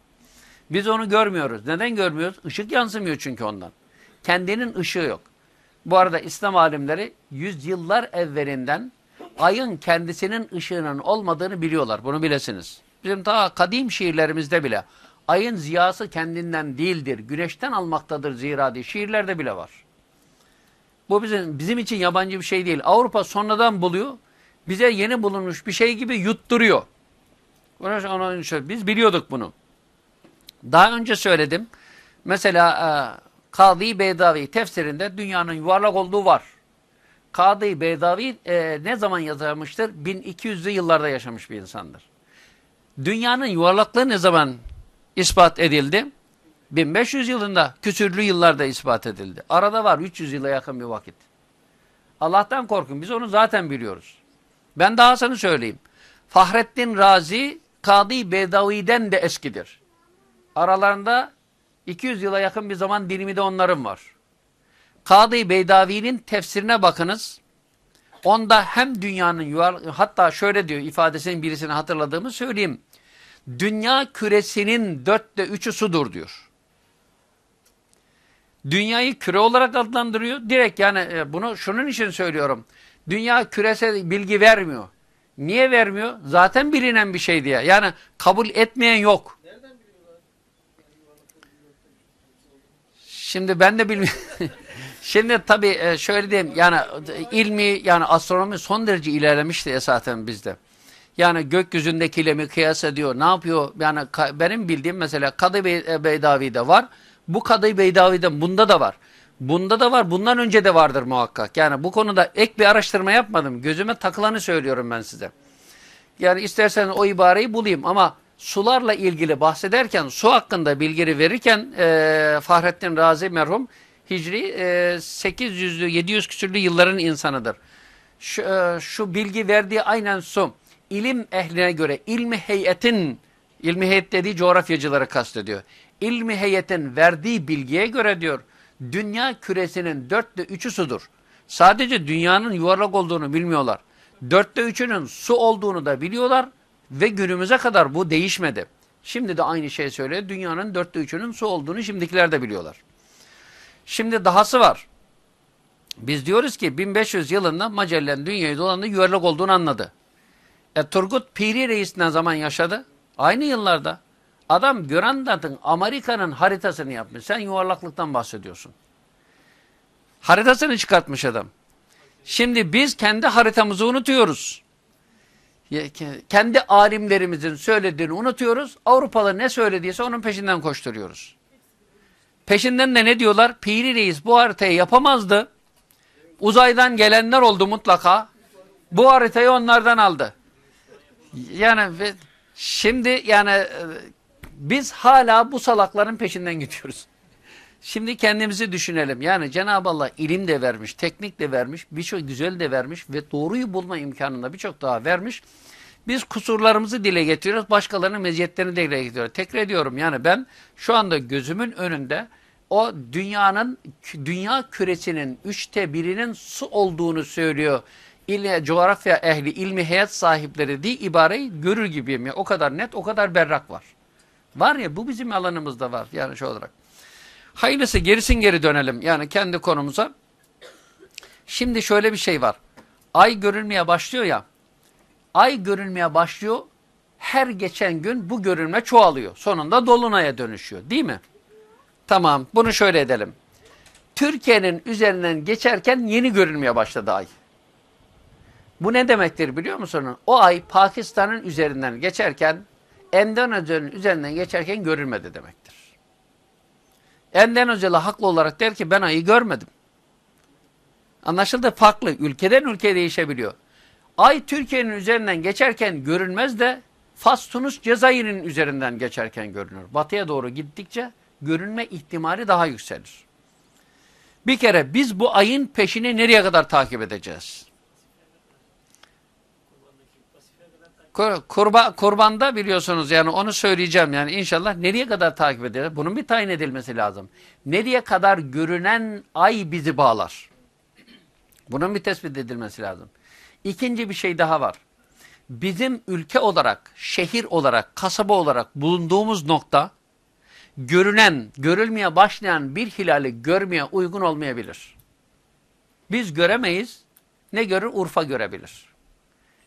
Biz onu görmüyoruz. Neden görmüyoruz? Işık yansımıyor çünkü ondan. Kendinin ışığı yok. Bu arada İslam alimleri yüzyıllar evvelinden ayın kendisinin ışığının olmadığını biliyorlar. Bunu bilesiniz. Bizim daha kadim şiirlerimizde bile ayın ziyası kendinden değildir. Güneşten almaktadır zira diye şiirlerde bile var. Bu bizim, bizim için yabancı bir şey değil. Avrupa sonradan buluyor. Bize yeni bulunmuş bir şey gibi yutturuyor. Biz biliyorduk bunu. Daha önce söyledim. Mesela e, Kadı Beydavi tefsirinde dünyanın yuvarlak olduğu var. Kadı Beydavi e, ne zaman yazılmıştır? 1200'lü yıllarda yaşamış bir insandır. Dünyanın yuvarlaklığı ne zaman ispat edildi? 1500 yılında, küsürlü yıllarda ispat edildi. Arada var 300 yıla yakın bir vakit. Allah'tan korkun. Biz onu zaten biliyoruz. Ben daha sana söyleyeyim. Fahrettin Razi, Kadı Bedavi'den de eskidir. Aralarında 200 yıla yakın bir zaman dilimi de onların var. Kadı Beydavi'nin tefsirine bakınız. Onda hem dünyanın hatta şöyle diyor ifadesinin birisini hatırladığımı söyleyeyim. Dünya küresinin dörtte üçü sudur diyor. Dünyayı küre olarak adlandırıyor. Direkt yani e, bunu şunun için söylüyorum. Dünya kürese bilgi vermiyor. Niye vermiyor? Zaten bilinen bir şey diye. Yani kabul etmeyen yok. Şimdi ben de bilmiyorum. <laughs> Şimdi tabii e, şöyle diyeyim yani e, ilmi yani astronomi son derece ilerlemişti esasen bizde. Yani gökyüzündekiyle mi kıyas ediyor ne yapıyor yani benim bildiğim mesela Kadı e, Beydavi'de var. Bu Kadı Beydavi'de bunda da var. Bunda da var bundan önce de vardır muhakkak. Yani bu konuda ek bir araştırma yapmadım. Gözüme takılanı söylüyorum ben size. Yani isterseniz o ibareyi bulayım ama sularla ilgili bahsederken, su hakkında bilgileri verirken e, Fahrettin Razi merhum Hicri e, 800'lü 700 küsürlü yılların insanıdır. Şu, e, şu bilgi verdiği aynen su. İlim ehline göre ilmi heyetin, ilmi heyet dediği coğrafyacıları kastediyor. İlmi heyetin verdiği bilgiye göre diyor, dünya küresinin dörtte üçü sudur. Sadece dünyanın yuvarlak olduğunu bilmiyorlar. Dörtte üçünün su olduğunu da biliyorlar ve günümüze kadar bu değişmedi. Şimdi de aynı şey söylüyor. Dünyanın dörtte üçünün su olduğunu şimdikiler de biliyorlar. Şimdi dahası var. Biz diyoruz ki 1500 yılında Magellan dünyayı dolandı yuvarlak olduğunu anladı. E, Turgut Piri Reis ne zaman yaşadı? Aynı yıllarda. Adam Grönland'ın Amerika'nın haritasını yapmış. Sen yuvarlaklıktan bahsediyorsun. Haritasını çıkartmış adam. Şimdi biz kendi haritamızı unutuyoruz. Kendi alimlerimizin söylediğini unutuyoruz. Avrupalı ne söylediyse onun peşinden koşturuyoruz. Peşinden de ne diyorlar? Piri Reis bu haritayı yapamazdı. Uzaydan gelenler oldu mutlaka. Bu haritayı onlardan aldı. Yani şimdi yani e, biz hala bu salakların peşinden gidiyoruz. Şimdi kendimizi düşünelim. Yani Cenab-ı Allah ilim de vermiş, teknik de vermiş, birçok güzel de vermiş ve doğruyu bulma imkanında birçok daha vermiş. Biz kusurlarımızı dile getiriyoruz, başkalarının meziyetlerini dile getiriyoruz. Tekrar ediyorum yani ben şu anda gözümün önünde o dünyanın, dünya küresinin üçte birinin su olduğunu söylüyor. İl, coğrafya ehli, ilmi heyet sahipleri diye ibareyi görür gibiyim. Ya. O kadar net, o kadar berrak var. Var ya bu bizim alanımızda var yani şu olarak. Hayırlısı gerisin geri dönelim yani kendi konumuza. Şimdi şöyle bir şey var. Ay görülmeye başlıyor ya. Ay görülmeye başlıyor. Her geçen gün bu görülme çoğalıyor. Sonunda dolunaya dönüşüyor değil mi? Tamam bunu şöyle edelim. Türkiye'nin üzerinden geçerken yeni görülmeye başladı ay. Bu ne demektir biliyor musunuz? O ay Pakistan'ın üzerinden geçerken Endonezya'nın üzerinden geçerken görülmedi demektir. Endonezyalı haklı olarak der ki ben ayı görmedim. Anlaşıldı farklı. Ülkeden ülkeye değişebiliyor. Ay Türkiye'nin üzerinden geçerken görülmez de Fas, Tunus, Cezayir'in üzerinden geçerken görünür. Batıya doğru gittikçe görünme ihtimali daha yükselir. Bir kere biz bu ayın peşini nereye kadar takip edeceğiz? Kur, kurba, kurbanda biliyorsunuz yani onu söyleyeceğim yani inşallah nereye kadar takip edeceğiz? Bunun bir tayin edilmesi lazım. Nereye kadar görünen ay bizi bağlar? Bunun bir tespit edilmesi lazım. İkinci bir şey daha var. Bizim ülke olarak, şehir olarak, kasaba olarak bulunduğumuz nokta görünen, görülmeye başlayan bir hilali görmeye uygun olmayabilir. Biz göremeyiz. Ne görür? Urfa görebilir.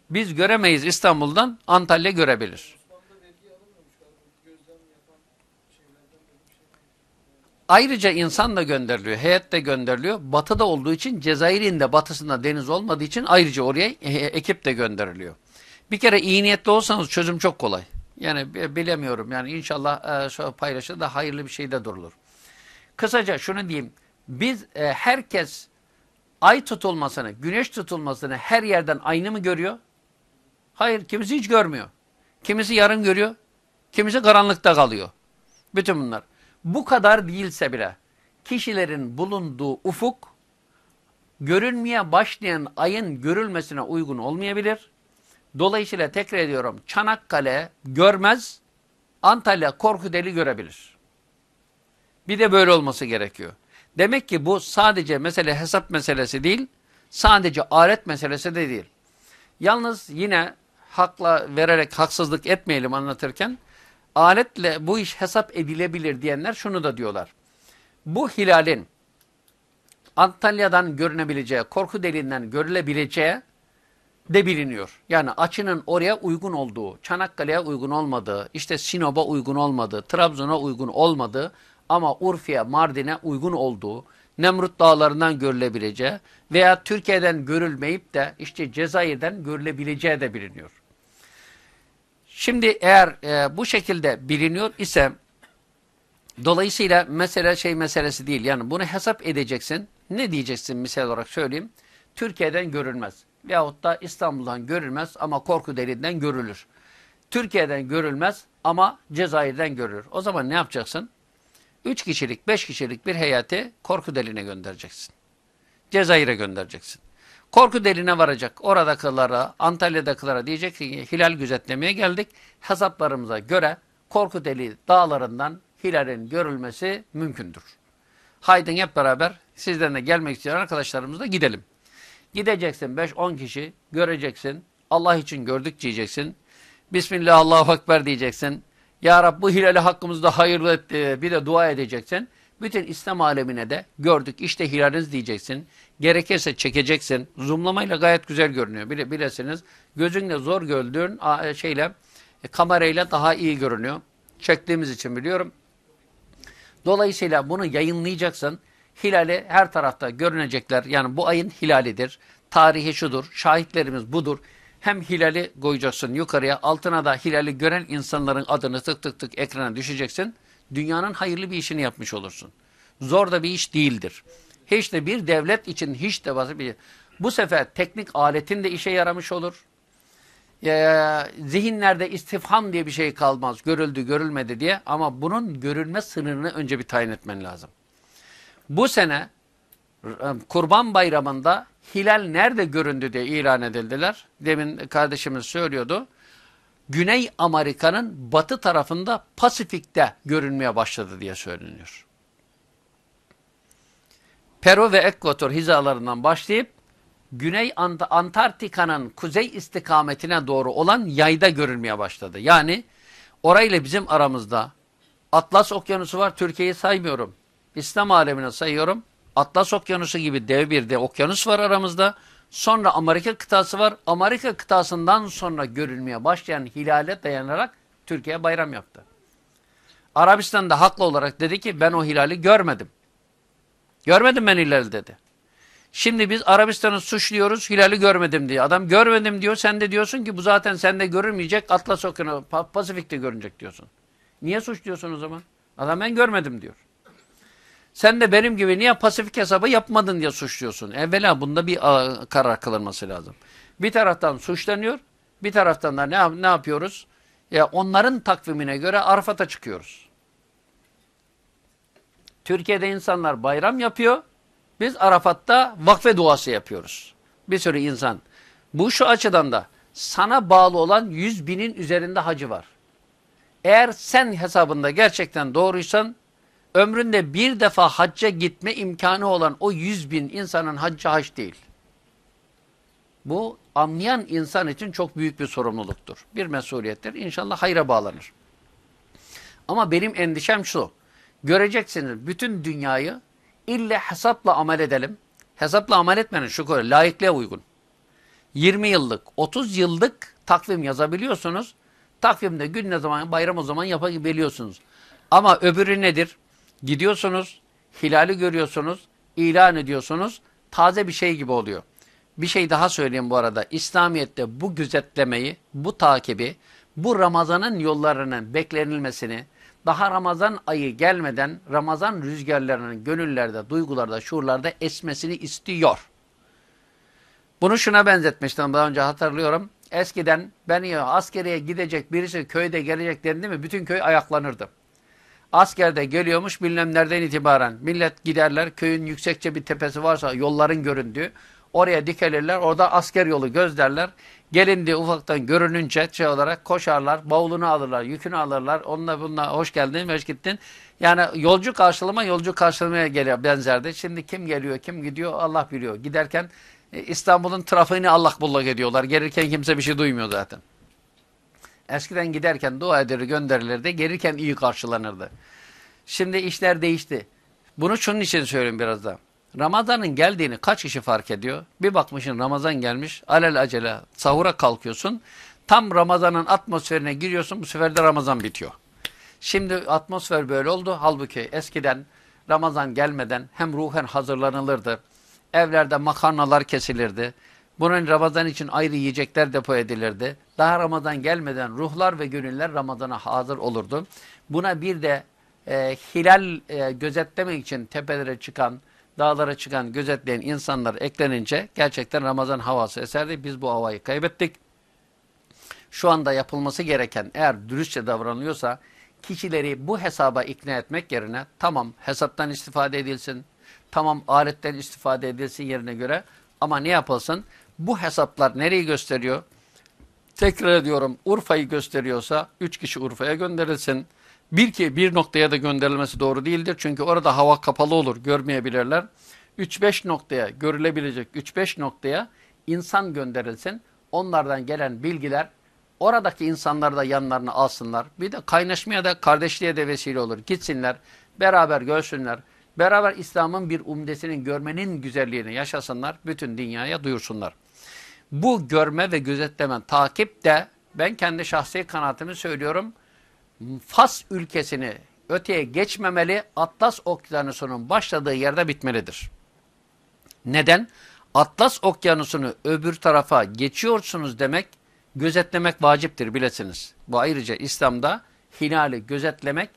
Biz göremeyiz İstanbul'dan, Antalya görebilir. Ayrıca insan da gönderiliyor, heyet de gönderiliyor. Batıda olduğu için Cezayir'in de batısında deniz olmadığı için ayrıca oraya e- ekip de gönderiliyor. Bir kere iyi niyetli olsanız çözüm çok kolay. Yani bi- bilemiyorum yani inşallah e, paylaşır da hayırlı bir şey de durulur. Kısaca şunu diyeyim. Biz e, herkes ay tutulmasını, güneş tutulmasını her yerden aynı mı görüyor? Hayır, kimisi hiç görmüyor. Kimisi yarım görüyor, kimisi karanlıkta kalıyor. Bütün bunlar. Bu kadar değilse bile kişilerin bulunduğu ufuk görünmeye başlayan ayın görülmesine uygun olmayabilir. Dolayısıyla tekrar ediyorum Çanakkale görmez, Antalya Korkuteli görebilir. Bir de böyle olması gerekiyor. Demek ki bu sadece mesele hesap meselesi değil, sadece alet meselesi de değil. Yalnız yine hakla vererek haksızlık etmeyelim anlatırken, aletle bu iş hesap edilebilir diyenler şunu da diyorlar. Bu hilalin Antalya'dan görünebileceği, korku deliğinden görülebileceği de biliniyor. Yani açının oraya uygun olduğu, Çanakkale'ye uygun olmadığı, işte Sinop'a uygun olmadığı, Trabzon'a uygun olmadığı ama Urfa'ya, Mardin'e uygun olduğu, Nemrut dağlarından görülebileceği veya Türkiye'den görülmeyip de işte Cezayir'den görülebileceği de biliniyor. Şimdi eğer e, bu şekilde biliniyor ise dolayısıyla mesele şey meselesi değil. Yani bunu hesap edeceksin. Ne diyeceksin misal olarak söyleyeyim. Türkiye'den görülmez. Veyahut da İstanbul'dan görülmez ama korku deliğinden görülür. Türkiye'den görülmez ama Cezayir'den görülür. O zaman ne yapacaksın? Üç kişilik, beş kişilik bir heyeti korku deliğine göndereceksin. Cezayir'e göndereceksin. Korku deliğine varacak. Oradakılara, Antalya'dakılara diyecek ki hilal gözetlemeye geldik. Hesaplarımıza göre korku deliği dağlarından hilalin görülmesi mümkündür. Haydin hep beraber sizden de gelmek isteyen arkadaşlarımızla gidelim. Gideceksin 5-10 kişi göreceksin. Allah için gördük diyeceksin. Bismillah Allahu Ekber diyeceksin. Ya Rab bu hilali hakkımızda hayırlı et bir de dua edeceksin. Bütün İslam alemine de gördük işte hilaliniz diyeceksin. Gerekirse çekeceksin. Zoomlamayla gayet güzel görünüyor. Bile, bilesiniz gözünle zor gördüğün a, şeyle e, kamerayla daha iyi görünüyor. Çektiğimiz için biliyorum. Dolayısıyla bunu yayınlayacaksın. Hilali her tarafta görünecekler. Yani bu ayın hilalidir. Tarihi şudur. Şahitlerimiz budur. Hem hilali koyacaksın yukarıya. Altına da hilali gören insanların adını tık tık tık ekrana düşeceksin. Dünyanın hayırlı bir işini yapmış olursun. Zor da bir iş değildir. Hiç de bir devlet için hiç de basit bir Bu sefer teknik aletin de işe yaramış olur. Zihinlerde istifham diye bir şey kalmaz. Görüldü, görülmedi diye. Ama bunun görülme sınırını önce bir tayin etmen lazım. Bu sene Kurban Bayramı'nda hilal nerede göründü diye ilan edildiler. Demin kardeşimiz söylüyordu. Güney Amerika'nın batı tarafında Pasifik'te görünmeye başladı diye söyleniyor. Peru ve Ekvator hizalarından başlayıp Güney Ant Antarktika'nın kuzey istikametine doğru olan yayda görülmeye başladı. Yani orayla bizim aramızda Atlas Okyanusu var. Türkiye'yi saymıyorum. İslam alemine sayıyorum. Atlas Okyanusu gibi dev bir de okyanus var aramızda. Sonra Amerika kıtası var. Amerika kıtasından sonra görülmeye başlayan hilale dayanarak Türkiye bayram yaptı. Arabistan da haklı olarak dedi ki ben o hilali görmedim. Görmedim ben hilali dedi. Şimdi biz Arabistan'ı suçluyoruz hilali görmedim diye. Adam görmedim diyor sen de diyorsun ki bu zaten sende görülmeyecek Atlas Okyanusu Pasifik'te görünecek diyorsun. Niye suçluyorsun o zaman? Adam ben görmedim diyor. Sen de benim gibi niye Pasifik hesabı yapmadın diye suçluyorsun. Evvela bunda bir karar kılınması lazım. Bir taraftan suçlanıyor, bir taraftan da ne, ne yapıyoruz? Ya onların takvimine göre Arafat'a çıkıyoruz. Türkiye'de insanlar bayram yapıyor. Biz Arafat'ta vakfe duası yapıyoruz. Bir sürü insan. Bu şu açıdan da sana bağlı olan yüz binin üzerinde hacı var. Eğer sen hesabında gerçekten doğruysan ömründe bir defa hacca gitme imkanı olan o yüz bin insanın haccı hac değil. Bu anlayan insan için çok büyük bir sorumluluktur. Bir mesuliyettir. İnşallah hayra bağlanır. Ama benim endişem şu. Göreceksiniz bütün dünyayı ille hesapla amel edelim. Hesapla amel etmenin şu kadar layıklığa uygun. 20 yıllık, 30 yıllık takvim yazabiliyorsunuz. Takvimde gün ne zaman, bayram o zaman yapabiliyorsunuz. Ama öbürü nedir? Gidiyorsunuz, hilali görüyorsunuz, ilan ediyorsunuz. Taze bir şey gibi oluyor. Bir şey daha söyleyeyim bu arada. İslamiyet'te bu gözetlemeyi, bu takibi, bu Ramazan'ın yollarının beklenilmesini, daha Ramazan ayı gelmeden Ramazan rüzgarlarının gönüllerde, duygularda, şuurlarda esmesini istiyor. Bunu şuna benzetmiştim daha önce hatırlıyorum. Eskiden ben ya askeriye gidecek birisi köyde gelecek dendi mi bütün köy ayaklanırdı. Askerde geliyormuş bilmem nereden itibaren. Millet giderler köyün yüksekçe bir tepesi varsa yolların göründüğü. Oraya dikelirler orada asker yolu gözlerler. Gelindi ufaktan görününce şey olarak koşarlar. Bavulunu alırlar, yükünü alırlar. Onunla bununla hoş geldin, hoş gittin. Yani yolcu karşılama yolcu karşılamaya geliyor benzerdi. Şimdi kim geliyor, kim gidiyor Allah biliyor. Giderken e, İstanbul'un trafiğini Allah bullak ediyorlar. Gelirken kimse bir şey duymuyor zaten. Eskiden giderken dua eder gönderilirdi. Gelirken iyi karşılanırdı. Şimdi işler değişti. Bunu şunun için söyleyeyim biraz da. Ramazan'ın geldiğini kaç kişi fark ediyor? Bir bakmışsın Ramazan gelmiş. Alel acele sahura kalkıyorsun. Tam Ramazan'ın atmosferine giriyorsun. Bu sefer de Ramazan bitiyor. Şimdi atmosfer böyle oldu. Halbuki eskiden Ramazan gelmeden hem ruhen hazırlanılırdı. Evlerde makarnalar kesilirdi. Bunun Ramazan için ayrı yiyecekler depo edilirdi. Daha Ramazan gelmeden ruhlar ve gönüller Ramazan'a hazır olurdu. Buna bir de e, hilal e, gözetlemek için tepelere çıkan, dağlara çıkan, gözetleyen insanlar eklenince gerçekten Ramazan havası eserdi. Biz bu havayı kaybettik. Şu anda yapılması gereken eğer dürüstçe davranılıyorsa kişileri bu hesaba ikna etmek yerine tamam hesaptan istifade edilsin, tamam aletten istifade edilsin yerine göre ama ne yapılsın? Bu hesaplar nereyi gösteriyor? Tekrar ediyorum Urfa'yı gösteriyorsa 3 kişi Urfa'ya gönderilsin. Bir ki bir noktaya da gönderilmesi doğru değildir. Çünkü orada hava kapalı olur görmeyebilirler. 3-5 noktaya görülebilecek 3-5 noktaya insan gönderilsin. Onlardan gelen bilgiler oradaki insanları da yanlarına alsınlar. Bir de kaynaşmaya da kardeşliğe de vesile olur. Gitsinler beraber görsünler. Beraber İslam'ın bir umdesinin görmenin güzelliğini yaşasınlar. Bütün dünyaya duyursunlar. Bu görme ve gözetleme takip de ben kendi şahsi kanaatimi söylüyorum. Fas ülkesini öteye geçmemeli, Atlas Okyanusu'nun başladığı yerde bitmelidir. Neden? Atlas Okyanusu'nu öbür tarafa geçiyorsunuz demek, gözetlemek vaciptir bilesiniz. Bu ayrıca İslam'da hilali gözetlemek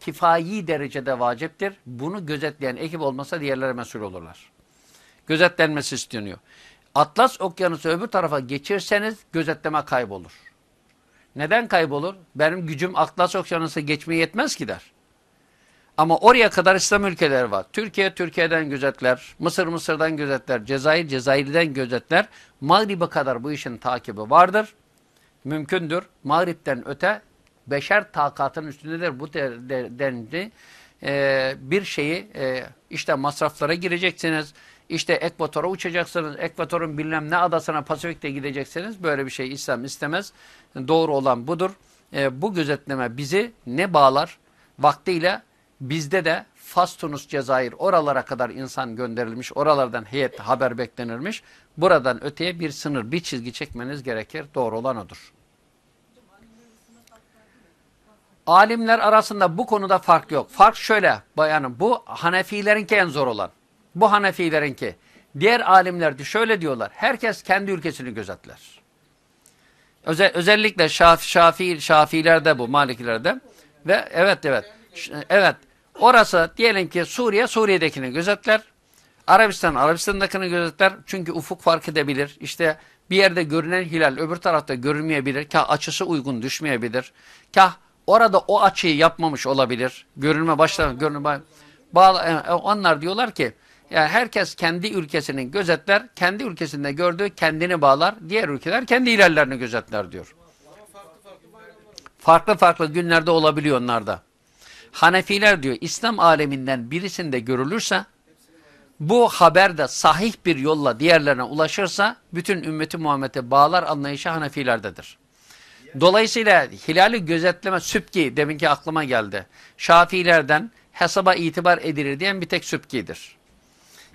kifayi derecede vaciptir. Bunu gözetleyen ekip olmasa diğerleri mesul olurlar. Gözetlenmesi isteniyor. Atlas Okyanusu öbür tarafa geçirseniz gözetleme kaybolur. Neden kaybolur? Benim gücüm Atlas Okyanusu geçmeye yetmez ki der. Ama oraya kadar İslam ülkeleri var. Türkiye Türkiye'den gözetler, Mısır Mısır'dan gözetler, Cezayir Cezayir'den gözetler. Mağrib'e kadar bu işin takibi vardır. Mümkündür. Mağrib'den öte beşer takatın üstündedir bu denli e, bir şeyi e, işte masraflara gireceksiniz. İşte ekvatora uçacaksınız. Ekvatorun bilmem ne adasına Pasifik'te gideceksiniz. Böyle bir şey İslam istemez. Doğru olan budur. E, bu gözetleme bizi ne bağlar? Vaktiyle bizde de Fas, Tunus, Cezayir oralara kadar insan gönderilmiş. Oralardan heyet haber beklenirmiş. Buradan öteye bir sınır, bir çizgi çekmeniz gerekir. Doğru olan odur. Alimler arasında bu konuda fark yok. Fark şöyle, yani bu Hanefilerinki en zor olan. Bu Hanefilerinki. Diğer alimler de şöyle diyorlar. Herkes kendi ülkesini gözetler. Özel, özellikle şaf, şafi, Şafilerde bu, Malikilerde. Ve evet evet. Evet. Orası diyelim ki Suriye, Suriye'dekini gözetler. Arabistan, Arabistan'dakini gözetler. Çünkü ufuk fark edebilir. İşte Bir yerde görünen hilal öbür tarafta görünmeyebilir. Kah açısı uygun düşmeyebilir. Kah orada o açıyı yapmamış olabilir. Görünme başlar, görünme bağlı, e, onlar diyorlar ki yani herkes kendi ülkesinin gözetler, kendi ülkesinde gördüğü kendini bağlar, diğer ülkeler kendi hilallerini gözetler diyor. Farklı farklı günlerde olabiliyor onlarda. Hanefiler diyor İslam aleminden birisinde görülürse bu haber de sahih bir yolla diğerlerine ulaşırsa bütün ümmeti Muhammed'e bağlar anlayışı Hanefilerdedir. Dolayısıyla hilali gözetleme sübki deminki aklıma geldi. Şafiilerden hesaba itibar edilir diyen bir tek sübkidir.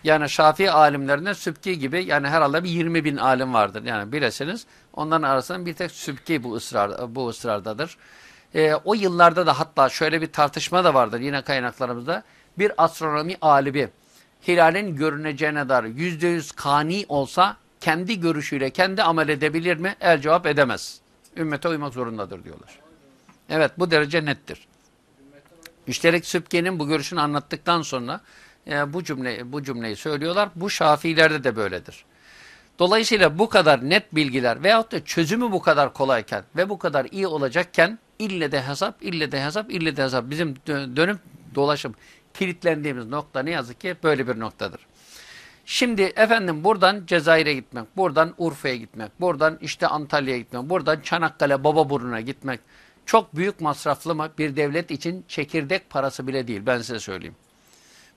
Yani Şafii alimlerinden sübki gibi yani herhalde bir 20 bin alim vardır. Yani bilesiniz onların arasında bir tek sübki bu, ısrar, bu ısrardadır. Ee, o yıllarda da hatta şöyle bir tartışma da vardır yine kaynaklarımızda. Bir astronomi alimi hilalin görüneceğine dair yüzde yüz kani olsa kendi görüşüyle kendi amel edebilir mi? El cevap edemez. Ümmete uymak zorundadır diyorlar. Evet bu derece nettir. Müşterek Sübki'nin bu görüşünü anlattıktan sonra e, bu cümle bu cümleyi söylüyorlar. Bu Şafiilerde de böyledir. Dolayısıyla bu kadar net bilgiler veyahut da çözümü bu kadar kolayken ve bu kadar iyi olacakken ille de hesap, ille de hesap, ille de hesap bizim dö- dönüp dolaşıp kilitlendiğimiz nokta ne yazık ki böyle bir noktadır. Şimdi efendim buradan Cezayir'e gitmek, buradan Urfa'ya gitmek, buradan işte Antalya'ya gitmek, buradan Çanakkale Bababurnu'na gitmek çok büyük masraflı mı bir devlet için çekirdek parası bile değil ben size söyleyeyim.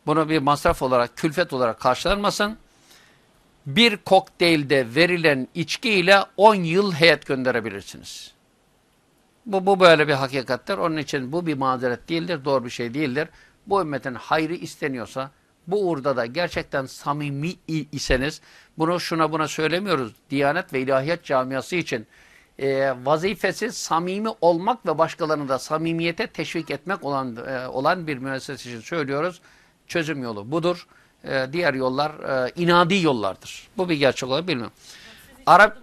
Bunu bir masraf olarak, külfet olarak karşılanmasın. Bir kokteylde verilen içkiyle 10 yıl heyet gönderebilirsiniz. Bu, bu böyle bir hakikattir. Onun için bu bir mazeret değildir, doğru bir şey değildir. Bu ümmetin hayrı isteniyorsa, bu uğurda da gerçekten samimi iseniz, bunu şuna buna söylemiyoruz. Diyanet ve ilahiyat camiası için e, vazifesi samimi olmak ve başkalarını da samimiyete teşvik etmek olan e, olan bir müessese için söylüyoruz. Çözüm yolu budur. E, diğer yollar e, inadi yollardır. Bu bir gerçek olabilir bilmiyorum. Arap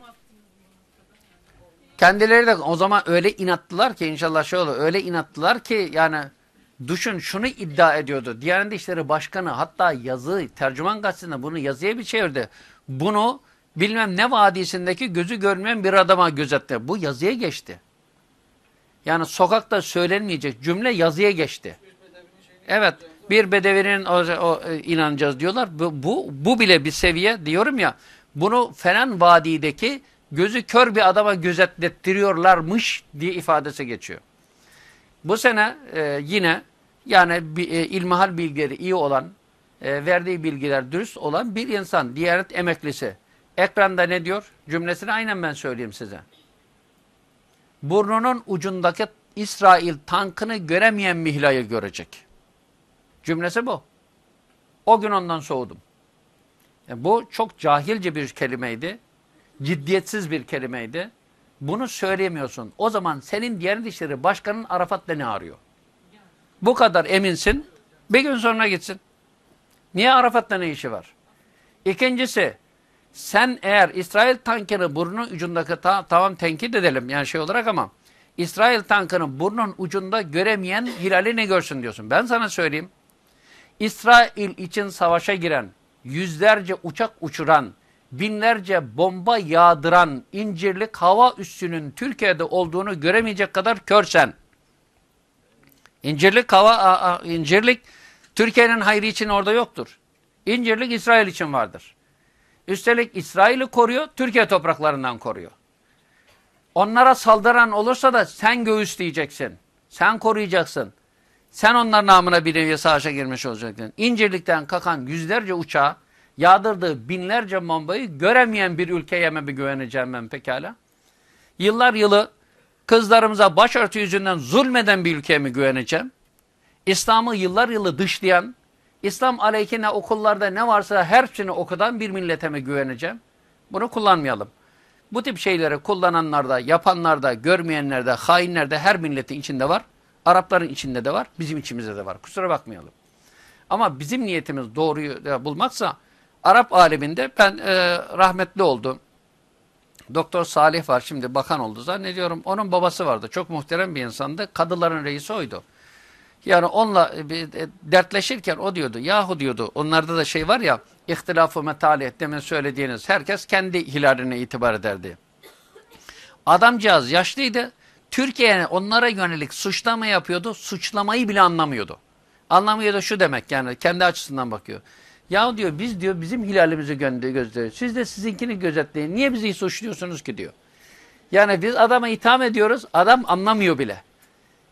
kendileri de o zaman öyle inattılar ki inşallah şey olur. Öyle inattılar ki yani düşün şunu iddia ediyordu. Diyanet İşleri Başkanı hatta yazı tercüman gazetesinde bunu yazıya bir çevirdi. Bunu bilmem ne vadisindeki gözü görmeyen bir adama gözetti. Bu yazıya geçti. Yani sokakta söylenmeyecek cümle yazıya geçti. Evet bir bedevinin o, o, e, inanacağız diyorlar. Bu, bu, bu bile bir seviye diyorum ya. Bunu falan vadideki gözü kör bir adama gözetlettiriyorlarmış diye ifadesi geçiyor. Bu sene e, yine yani e, ilmihal bilgileri iyi olan, e, verdiği bilgiler dürüst olan bir insan, Diyanet emeklisi. Ekranda ne diyor? Cümlesini aynen ben söyleyeyim size. Burnunun ucundaki İsrail tankını göremeyen mihlayı görecek. Cümlesi bu. O gün ondan soğudum. Yani bu çok cahilce bir kelimeydi. Ciddiyetsiz bir kelimeydi. Bunu söyleyemiyorsun. O zaman senin Diyanet İşleri Başkanı'nın Arafat'ta ne arıyor? Bu kadar eminsin. Bir gün sonra gitsin. Niye Arafat'ta ne işi var? İkincisi, sen eğer İsrail tankını burnun ucundaki ta, tamam tenkit edelim yani şey olarak ama İsrail tankını burnun ucunda göremeyen hilali ne görsün diyorsun. Ben sana söyleyeyim. İsrail için savaşa giren, yüzlerce uçak uçuran, binlerce bomba yağdıran incirlik hava üssünün Türkiye'de olduğunu göremeyecek kadar körsen. İncirlik hava, a, a, incirlik Türkiye'nin hayrı için orada yoktur. İncirlik İsrail için vardır. Üstelik İsrail'i koruyor, Türkiye topraklarından koruyor. Onlara saldıran olursa da sen göğüsleyeceksin. Sen koruyacaksın. Sen onlar namına bir nevi savaşa girmiş olacaksın. İncirlikten kakan yüzlerce uçağı, yağdırdığı binlerce bombayı göremeyen bir ülkeye mi bir güveneceğim ben pekala? Yıllar yılı kızlarımıza başörtü yüzünden zulmeden bir ülkeye mi güveneceğim? İslam'ı yıllar yılı dışlayan, İslam aleyhine okullarda ne varsa hepsini okudan bir millete mi güveneceğim? Bunu kullanmayalım. Bu tip şeyleri kullananlarda, yapanlarda, görmeyenlerde, hainlerde her milletin içinde var. Arapların içinde de var, bizim içimizde de var. Kusura bakmayalım. Ama bizim niyetimiz doğruyu bulmaksa Arap aleminde ben e, rahmetli oldum. Doktor Salih var şimdi bakan oldu zannediyorum. Onun babası vardı. Çok muhterem bir insandı. Kadıların reisi oydu. Yani onunla e, e, dertleşirken o diyordu. Yahu diyordu onlarda da şey var ya ihtilafı metalih demin söylediğiniz herkes kendi hilaline itibar ederdi. Adamcağız yaşlıydı. Türkiye'ye onlara yönelik suçlama yapıyordu. Suçlamayı bile anlamıyordu. Anlamıyordu şu demek yani kendi açısından bakıyor. Ya diyor biz diyor bizim hilalimizi gö- gözlüyoruz. Siz de sizinkini gözetleyin. Niye bizi suçluyorsunuz ki diyor. Yani biz adama itham ediyoruz. Adam anlamıyor bile.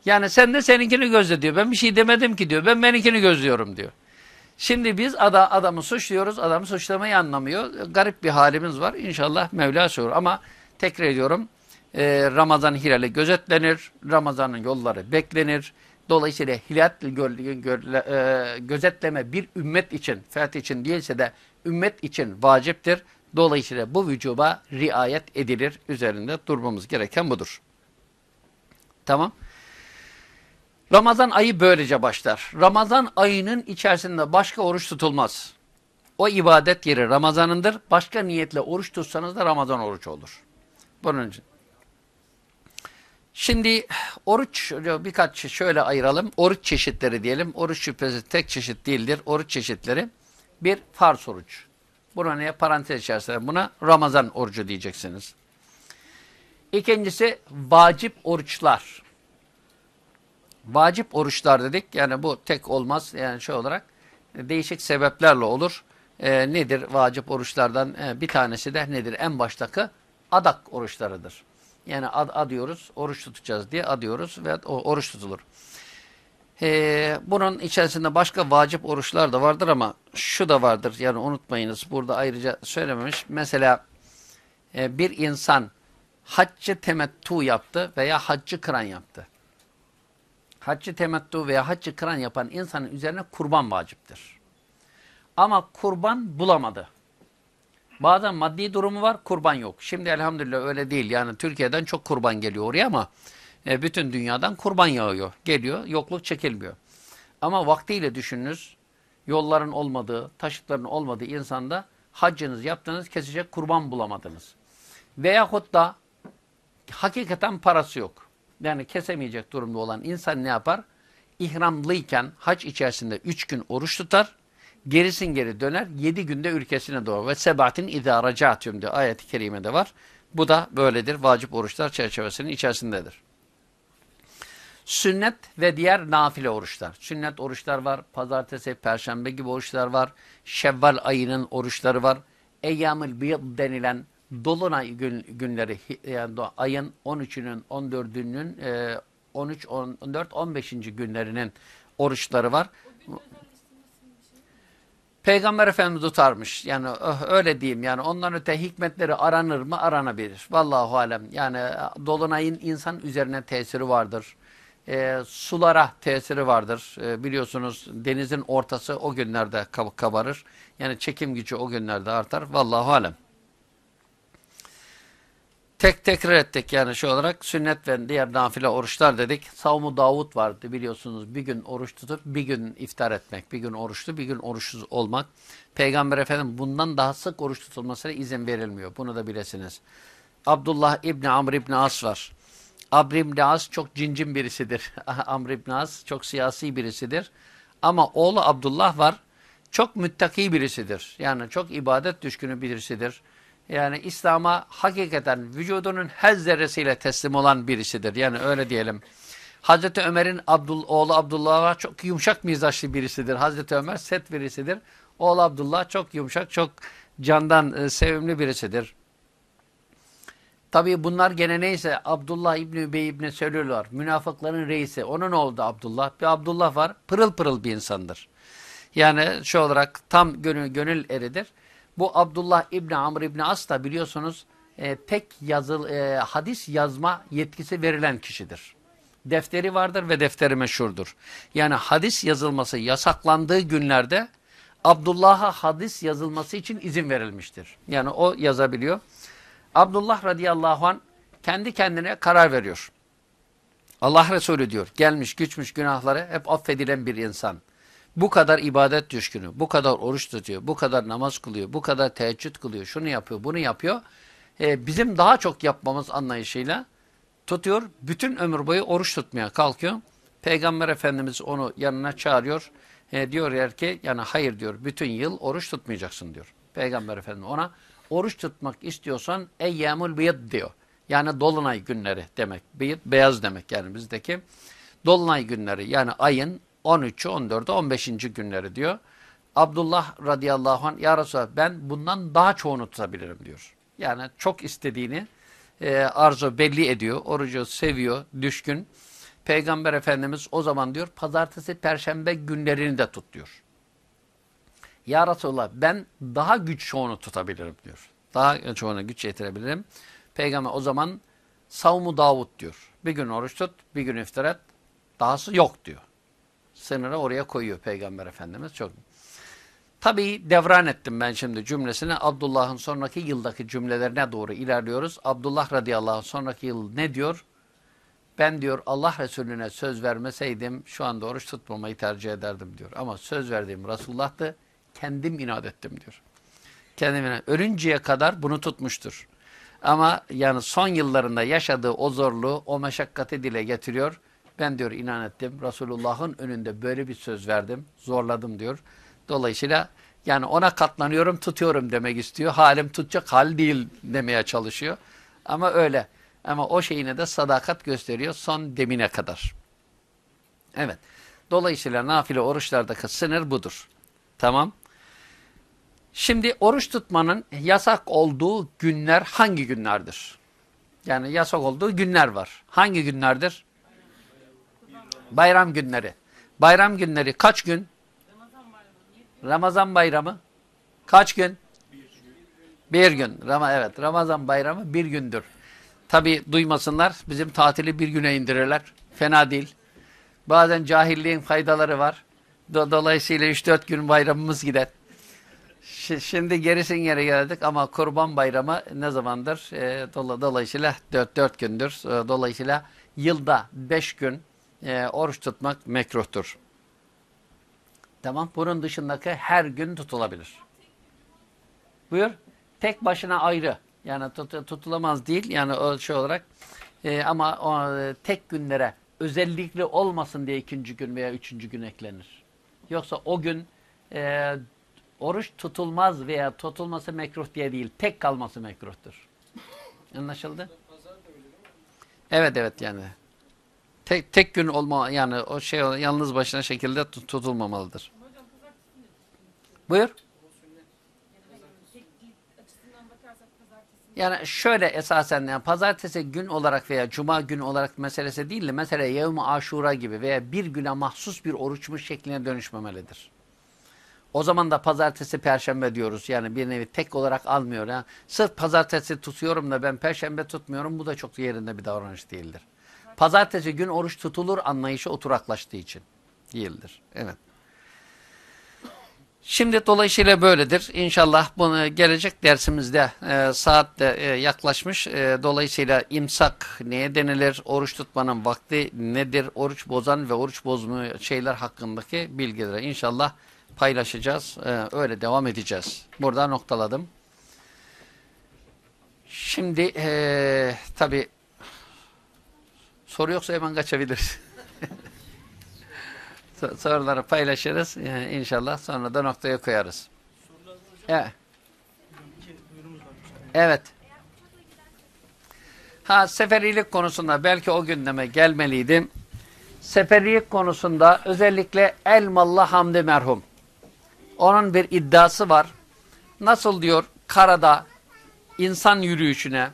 Yani sen de seninkini gözle diyor. Ben bir şey demedim ki diyor. Ben benimkini gözlüyorum diyor. Şimdi biz ada, adamı suçluyoruz. Adamı suçlamayı anlamıyor. Garip bir halimiz var. İnşallah Mevla sorur. Ama tekrar ediyorum. E, Ramazan hilali gözetlenir. Ramazan'ın yolları beklenir. Dolayısıyla hilal e, gözetleme bir ümmet için, fert için değilse de ümmet için vaciptir. Dolayısıyla bu vücuba riayet edilir. Üzerinde durmamız gereken budur. Tamam. Ramazan ayı böylece başlar. Ramazan ayının içerisinde başka oruç tutulmaz. O ibadet yeri Ramazan'ındır. Başka niyetle oruç tutsanız da Ramazan orucu olur. Bunun için. Şimdi oruç birkaç şöyle ayıralım. Oruç çeşitleri diyelim. Oruç şüphesiz tek çeşit değildir. Oruç çeşitleri bir farz oruç. Buna ne parantez içerisinde buna Ramazan orucu diyeceksiniz. İkincisi vacip oruçlar. Vacip oruçlar dedik. Yani bu tek olmaz. Yani şey olarak değişik sebeplerle olur. Ee, nedir vacip oruçlardan e, bir tanesi de nedir? En baştaki adak oruçlarıdır. Yani ad, adıyoruz, oruç tutacağız diye adıyoruz ve oruç tutulur. Ee, bunun içerisinde başka vacip oruçlar da vardır ama şu da vardır. Yani unutmayınız burada ayrıca söylememiş. Mesela e, bir insan haccı temettu yaptı veya haccı kıran yaptı. Haccı temettu veya haccı kıran yapan insanın üzerine kurban vaciptir. Ama kurban bulamadı. Bazen maddi durumu var, kurban yok. Şimdi elhamdülillah öyle değil. Yani Türkiye'den çok kurban geliyor oraya ama e, bütün dünyadan kurban yağıyor. Geliyor, yokluk çekilmiyor. Ama vaktiyle düşününüz, yolların olmadığı, taşıtların olmadığı insanda haccınız yaptınız, kesecek kurban bulamadınız. Veyahut da hakikaten parası yok. Yani kesemeyecek durumda olan insan ne yapar? İhramlıyken hac içerisinde üç gün oruç tutar, gerisin geri döner, yedi günde ülkesine doğar. Ve sebatin idâ racâtüm diye ayet-i kerimede var. Bu da böyledir. Vacip oruçlar çerçevesinin içerisindedir. Sünnet ve diğer nafile oruçlar. Sünnet oruçlar var. Pazartesi, perşembe gibi oruçlar var. Şevval ayının oruçları var. Eyyamül biyad denilen dolunay gün, günleri yani ayın 13'ünün 14'ünün 13 14 15. günlerinin oruçları var. Peygamber Efendimiz tutarmış. Yani öh, öyle diyeyim yani ondan öte hikmetleri aranır mı aranabilir. Vallahu alem. Yani dolunayın insan üzerine tesiri vardır. E, sulara tesiri vardır. E, biliyorsunuz denizin ortası o günlerde kab kabarır. Yani çekim gücü o günlerde artar. Vallahu alem. Tek tekrar ettik yani şu olarak sünnet ve diğer nafile oruçlar dedik. Savmu Davud vardı biliyorsunuz bir gün oruç tutup bir gün iftar etmek. Bir gün oruçlu bir gün oruçsuz olmak. Peygamber Efendimiz bundan daha sık oruç tutulmasına izin verilmiyor. Bunu da bilesiniz. Abdullah İbni Amr İbni As var. Amr İbni As çok cincin birisidir. <laughs> Amr İbni As çok siyasi birisidir. Ama oğlu Abdullah var. Çok müttaki birisidir. Yani çok ibadet düşkünü birisidir. Yani İslam'a hakikaten vücudunun her zerresiyle teslim olan birisidir. Yani öyle diyelim. Hazreti Ömer'in Abdul, oğlu Abdullah var. Çok yumuşak mizaçlı birisidir. Hazreti Ömer set birisidir. Oğlu Abdullah çok yumuşak, çok candan e, sevimli birisidir. Tabii bunlar gene neyse Abdullah İbni Übey İbni söylüyorlar. Münafıkların reisi. Onun oldu Abdullah. Bir Abdullah var. Pırıl pırıl bir insandır. Yani şu olarak tam gönül, gönül eridir. Bu Abdullah İbni Amr İbni As da biliyorsunuz e, tek yazıl, e, hadis yazma yetkisi verilen kişidir. Defteri vardır ve defteri meşhurdur. Yani hadis yazılması yasaklandığı günlerde Abdullah'a hadis yazılması için izin verilmiştir. Yani o yazabiliyor. Abdullah radıyallahu an kendi kendine karar veriyor. Allah Resulü diyor gelmiş güçmüş günahları hep affedilen bir insan bu kadar ibadet düşkünü, bu kadar oruç tutuyor, bu kadar namaz kılıyor, bu kadar teheccüd kılıyor, şunu yapıyor, bunu yapıyor. Ee, bizim daha çok yapmamız anlayışıyla tutuyor, bütün ömür boyu oruç tutmaya kalkıyor. Peygamber Efendimiz onu yanına çağırıyor. E, diyor ki yani hayır diyor bütün yıl oruç tutmayacaksın diyor. Peygamber Efendimiz ona oruç tutmak istiyorsan eyyamul biyad diyor. Yani dolunay günleri demek. Biyad beyaz demek yani bizdeki. Dolunay günleri yani ayın 13'ü, 14'ü, 15. günleri diyor. Abdullah radıyallahu anh ya Resulallah ben bundan daha çoğunu tutabilirim diyor. Yani çok istediğini e, arzu belli ediyor. Orucu seviyor, düşkün. Peygamber Efendimiz o zaman diyor pazartesi, perşembe günlerini de tut diyor. Ya Resulallah ben daha güç çoğunu tutabilirim diyor. Daha çoğuna güç yetirebilirim. Peygamber o zaman savmu Davud diyor. Bir gün oruç tut, bir gün iftar et. Dahası yok diyor. Sınırı oraya koyuyor Peygamber Efendimiz. Çok. Tabii devran ettim ben şimdi cümlesini. Abdullah'ın sonraki yıldaki cümlelerine doğru ilerliyoruz. Abdullah radıyallahu anh sonraki yıl ne diyor? Ben diyor Allah Resulüne söz vermeseydim şu anda oruç tutmamayı tercih ederdim diyor. Ama söz verdiğim Resulullah'tı. Kendim inat ettim diyor. Kendim inat. Ölünceye kadar bunu tutmuştur. Ama yani son yıllarında yaşadığı o zorluğu, o meşakkati dile getiriyor. Ben diyor inan ettim. Resulullah'ın önünde böyle bir söz verdim. Zorladım diyor. Dolayısıyla yani ona katlanıyorum, tutuyorum demek istiyor. Halim tutacak hal değil demeye çalışıyor. Ama öyle. Ama o şeyine de sadakat gösteriyor son demine kadar. Evet. Dolayısıyla nafile oruçlardaki sınır budur. Tamam. Şimdi oruç tutmanın yasak olduğu günler hangi günlerdir? Yani yasak olduğu günler var. Hangi günlerdir? Bayram günleri. Bayram günleri kaç gün? Ramazan bayramı kaç gün? Bir gün. Rama evet. Ramazan bayramı bir gündür. Tabi duymasınlar. Bizim tatili bir güne indirirler. Fena değil. Bazen cahilliğin faydaları var. Do dolayısıyla 3-4 gün bayramımız gider. Şimdi gerisin yere geldik ama kurban bayramı ne zamandır? E, dola dolayısıyla 4-4 gündür. E, dolayısıyla yılda 5 gün e, oruç tutmak mekruhtur. Tamam. Bunun dışındaki her gün tutulabilir. Buyur. Tek başına ayrı. Yani tut, tutulamaz değil. Yani o şey olarak. E, ama o, e, tek günlere özellikle olmasın diye ikinci gün veya üçüncü gün eklenir. Yoksa o gün e, oruç tutulmaz veya tutulması mekruh diye değil. Tek kalması mekruhtur. Anlaşıldı? Evet evet yani. Tek tek gün olma yani o şey yalnız başına şekilde tut- tutulmamalıdır. Buyur. Yani şöyle esasen yani pazartesi gün olarak veya cuma gün olarak meselesi değil de mesela yevm aşura gibi veya bir güne mahsus bir oruçmuş şekline dönüşmemelidir. O zaman da pazartesi perşembe diyoruz. Yani bir nevi tek olarak almıyor. Yani sırf pazartesi tutuyorum da ben perşembe tutmuyorum. Bu da çok yerinde bir davranış değildir. Pazartesi gün oruç tutulur anlayışı oturaklaştığı için değildir. Evet. Şimdi dolayısıyla böyledir. İnşallah bunu gelecek dersimizde e, saat de e, yaklaşmış. E, dolayısıyla imsak neye denilir? Oruç tutmanın vakti nedir? Oruç bozan ve oruç bozmuyor şeyler hakkındaki bilgileri inşallah paylaşacağız. E, öyle devam edeceğiz. Burada noktaladım. Şimdi e, tabi soru yoksa hemen kaçabiliriz. <laughs> So- soruları paylaşırız. Yani inşallah sonra da noktaya koyarız. Evet. Evet. Ha seferilik konusunda belki o gündeme gelmeliydim. Seferilik konusunda özellikle Elmalı Hamdi merhum. Onun bir iddiası var. Nasıl diyor karada insan yürüyüşüne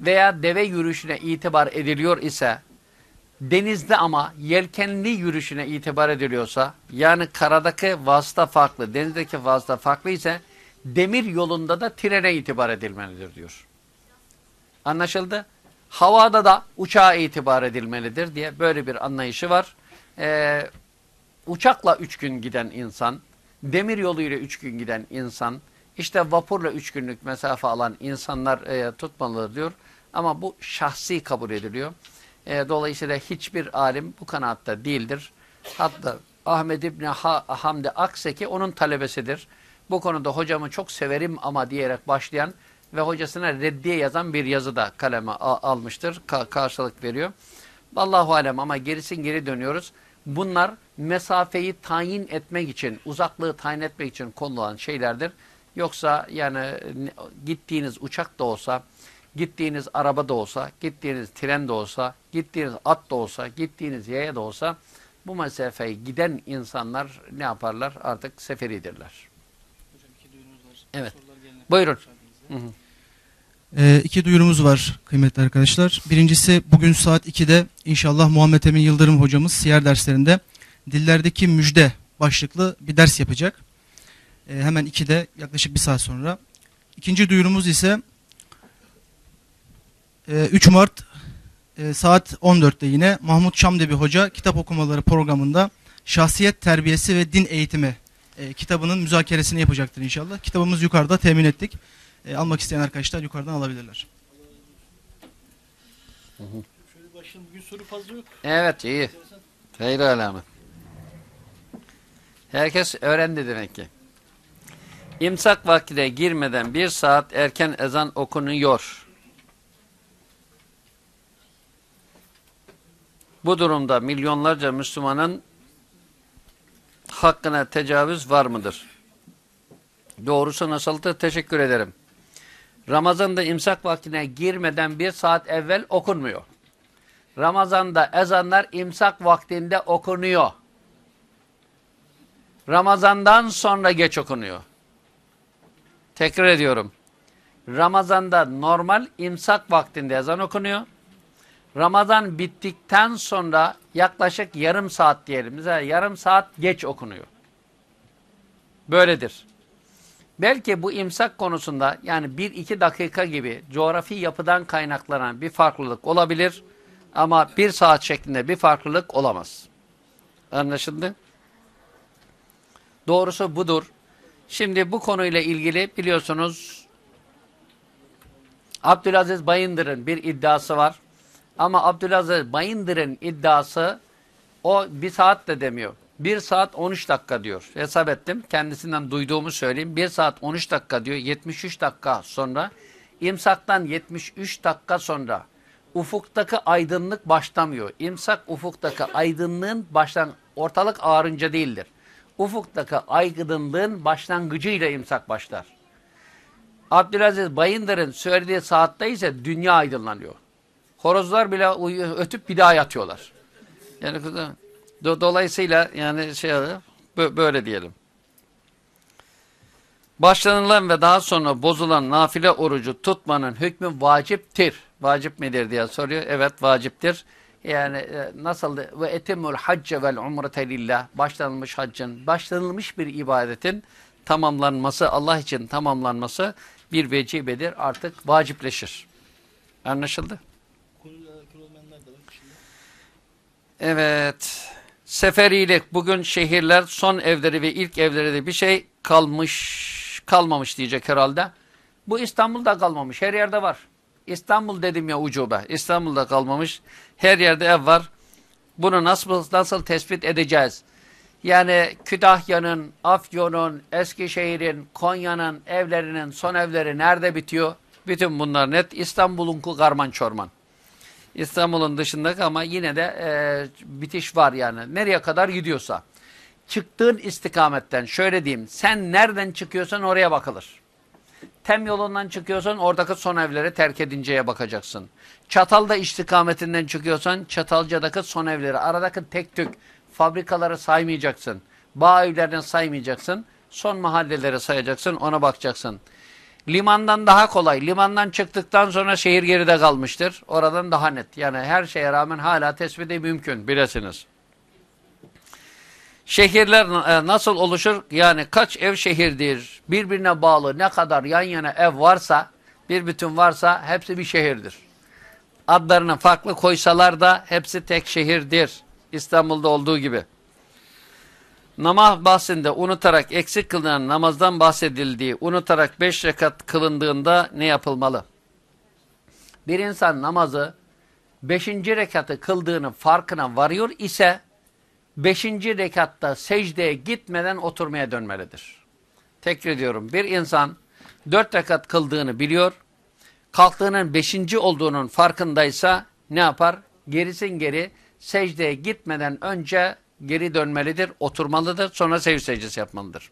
veya deve yürüyüşüne itibar ediliyor ise denizde ama yelkenli yürüyüşüne itibar ediliyorsa yani karadaki vasıta farklı, denizdeki vasıta farklı ise demir yolunda da trene itibar edilmelidir diyor. Anlaşıldı? Havada da uçağa itibar edilmelidir diye böyle bir anlayışı var. Ee, uçakla üç gün giden insan, demir yoluyla üç gün giden insan, işte vapurla üç günlük mesafe alan insanlar e, tutmalıdır diyor. Ama bu şahsi kabul ediliyor. E, dolayısıyla hiçbir alim bu kanaatta değildir. Hatta Ahmed İbni ha Hamdi Akseki onun talebesidir. Bu konuda hocamı çok severim ama diyerek başlayan ve hocasına reddiye yazan bir yazı da kaleme almıştır. Ka karşılık veriyor. Allahu alem ama gerisin geri dönüyoruz. Bunlar mesafeyi tayin etmek için, uzaklığı tayin etmek için konulan şeylerdir. Yoksa yani ne- gittiğiniz uçak da olsa, gittiğiniz araba da olsa, gittiğiniz tren de olsa, gittiğiniz at da olsa, gittiğiniz yaya da olsa bu mesafeyi giden insanlar ne yaparlar? Artık seferidirler. Hocam iki duyurumuz var. Evet. Buyurun. Hı hı. Ee, iki duyurumuz var kıymetli arkadaşlar. Birincisi bugün saat 2'de inşallah Muhammed Emin Yıldırım hocamız siyer derslerinde dillerdeki müjde başlıklı bir ders yapacak. Ee, hemen 2'de yaklaşık bir saat sonra. İkinci duyurumuz ise e, 3 Mart e, saat 14'te yine Mahmut Şamdebi Hoca kitap okumaları programında şahsiyet terbiyesi ve din eğitimi e, kitabının müzakeresini yapacaktır inşallah. Kitabımız yukarıda temin ettik. E, almak isteyen arkadaşlar yukarıdan alabilirler. Şöyle başlayalım. Bugün soru fazla yok. Evet iyi. Hayır alamet. Herkes öğrendi demek ki. İmsak vaktine girmeden bir saat erken ezan okunuyor. Bu durumda milyonlarca Müslümanın hakkına tecavüz var mıdır? Doğrusu nasıldır? Teşekkür ederim. Ramazan'da imsak vaktine girmeden bir saat evvel okunmuyor. Ramazan'da ezanlar imsak vaktinde okunuyor. Ramazan'dan sonra geç okunuyor. Tekrar ediyorum. Ramazan'da normal imsak vaktinde ezan okunuyor. Ramazan bittikten sonra yaklaşık yarım saat diyelim. Mesela yarım saat geç okunuyor. Böyledir. Belki bu imsak konusunda yani bir iki dakika gibi coğrafi yapıdan kaynaklanan bir farklılık olabilir. Ama bir saat şeklinde bir farklılık olamaz. Anlaşıldı? Doğrusu budur. Şimdi bu konuyla ilgili biliyorsunuz Abdülaziz Bayındır'ın bir iddiası var. Ama Abdülaziz Bayındır'ın iddiası o bir saat de demiyor. Bir saat 13 dakika diyor. Hesap ettim. Kendisinden duyduğumu söyleyeyim. Bir saat 13 dakika diyor. 73 dakika sonra imsaktan 73 dakika sonra ufuktaki aydınlık başlamıyor. İmsak ufuktaki aydınlığın başlan ortalık ağarınca değildir. Ufuktaki aydınlığın başlangıcıyla imsak başlar. Abdülaziz Bayındır'ın söylediği saatte ise dünya aydınlanıyor. Horozlar bile ötüp bir daha yatıyorlar. Yani do- dolayısıyla yani şey bö- böyle diyelim. Başlanılan ve daha sonra bozulan nafile orucu tutmanın hükmü vaciptir. Vacip midir diye soruyor. Evet vaciptir. Yani e, nasıl ve etimul hacce vel umrete lillah başlanılmış haccın, başlanılmış bir ibadetin tamamlanması, Allah için tamamlanması bir vecibedir. Artık vacipleşir. Anlaşıldı? konuyla alakalı olmayanlar da var şimdi. Evet. Seferilik. Bugün şehirler son evleri ve ilk evleri de bir şey kalmış, kalmamış diyecek herhalde. Bu İstanbul'da kalmamış. Her yerde var. İstanbul dedim ya ucube. İstanbul'da kalmamış. Her yerde ev var. Bunu nasıl nasıl tespit edeceğiz? Yani Kütahya'nın, Afyon'un, Eskişehir'in, Konya'nın evlerinin son evleri nerede bitiyor? Bütün bunlar net. İstanbul'unku karman çorman. İstanbul'un dışındaki ama yine de e, bitiş var yani. Nereye kadar gidiyorsa. Çıktığın istikametten şöyle diyeyim. Sen nereden çıkıyorsan oraya bakılır. Tem yolundan çıkıyorsan oradaki son evleri terk edinceye bakacaksın. Çatalda istikametinden çıkıyorsan Çatalca'daki son evleri, aradaki tek tük fabrikaları saymayacaksın. Bağ evlerini saymayacaksın. Son mahalleleri sayacaksın, ona bakacaksın. Limandan daha kolay. Limandan çıktıktan sonra şehir geride kalmıştır. Oradan daha net. Yani her şeye rağmen hala tespiti mümkün bilesiniz. Şehirler e, nasıl oluşur? Yani kaç ev şehirdir? Birbirine bağlı ne kadar yan yana ev varsa, bir bütün varsa hepsi bir şehirdir. Adlarını farklı koysalar da hepsi tek şehirdir. İstanbul'da olduğu gibi. Namaz bahsinde unutarak eksik kılınan namazdan bahsedildiği, unutarak beş rekat kılındığında ne yapılmalı? Bir insan namazı beşinci rekatı kıldığının farkına varıyor ise beşinci rekatta secdeye gitmeden oturmaya dönmelidir. Tekrar ediyorum. Bir insan dört rekat kıldığını biliyor, kalktığının beşinci olduğunun farkındaysa ne yapar? gerisin geri secdeye gitmeden önce geri dönmelidir, oturmalıdır, sonra secde secdesi yapmalıdır.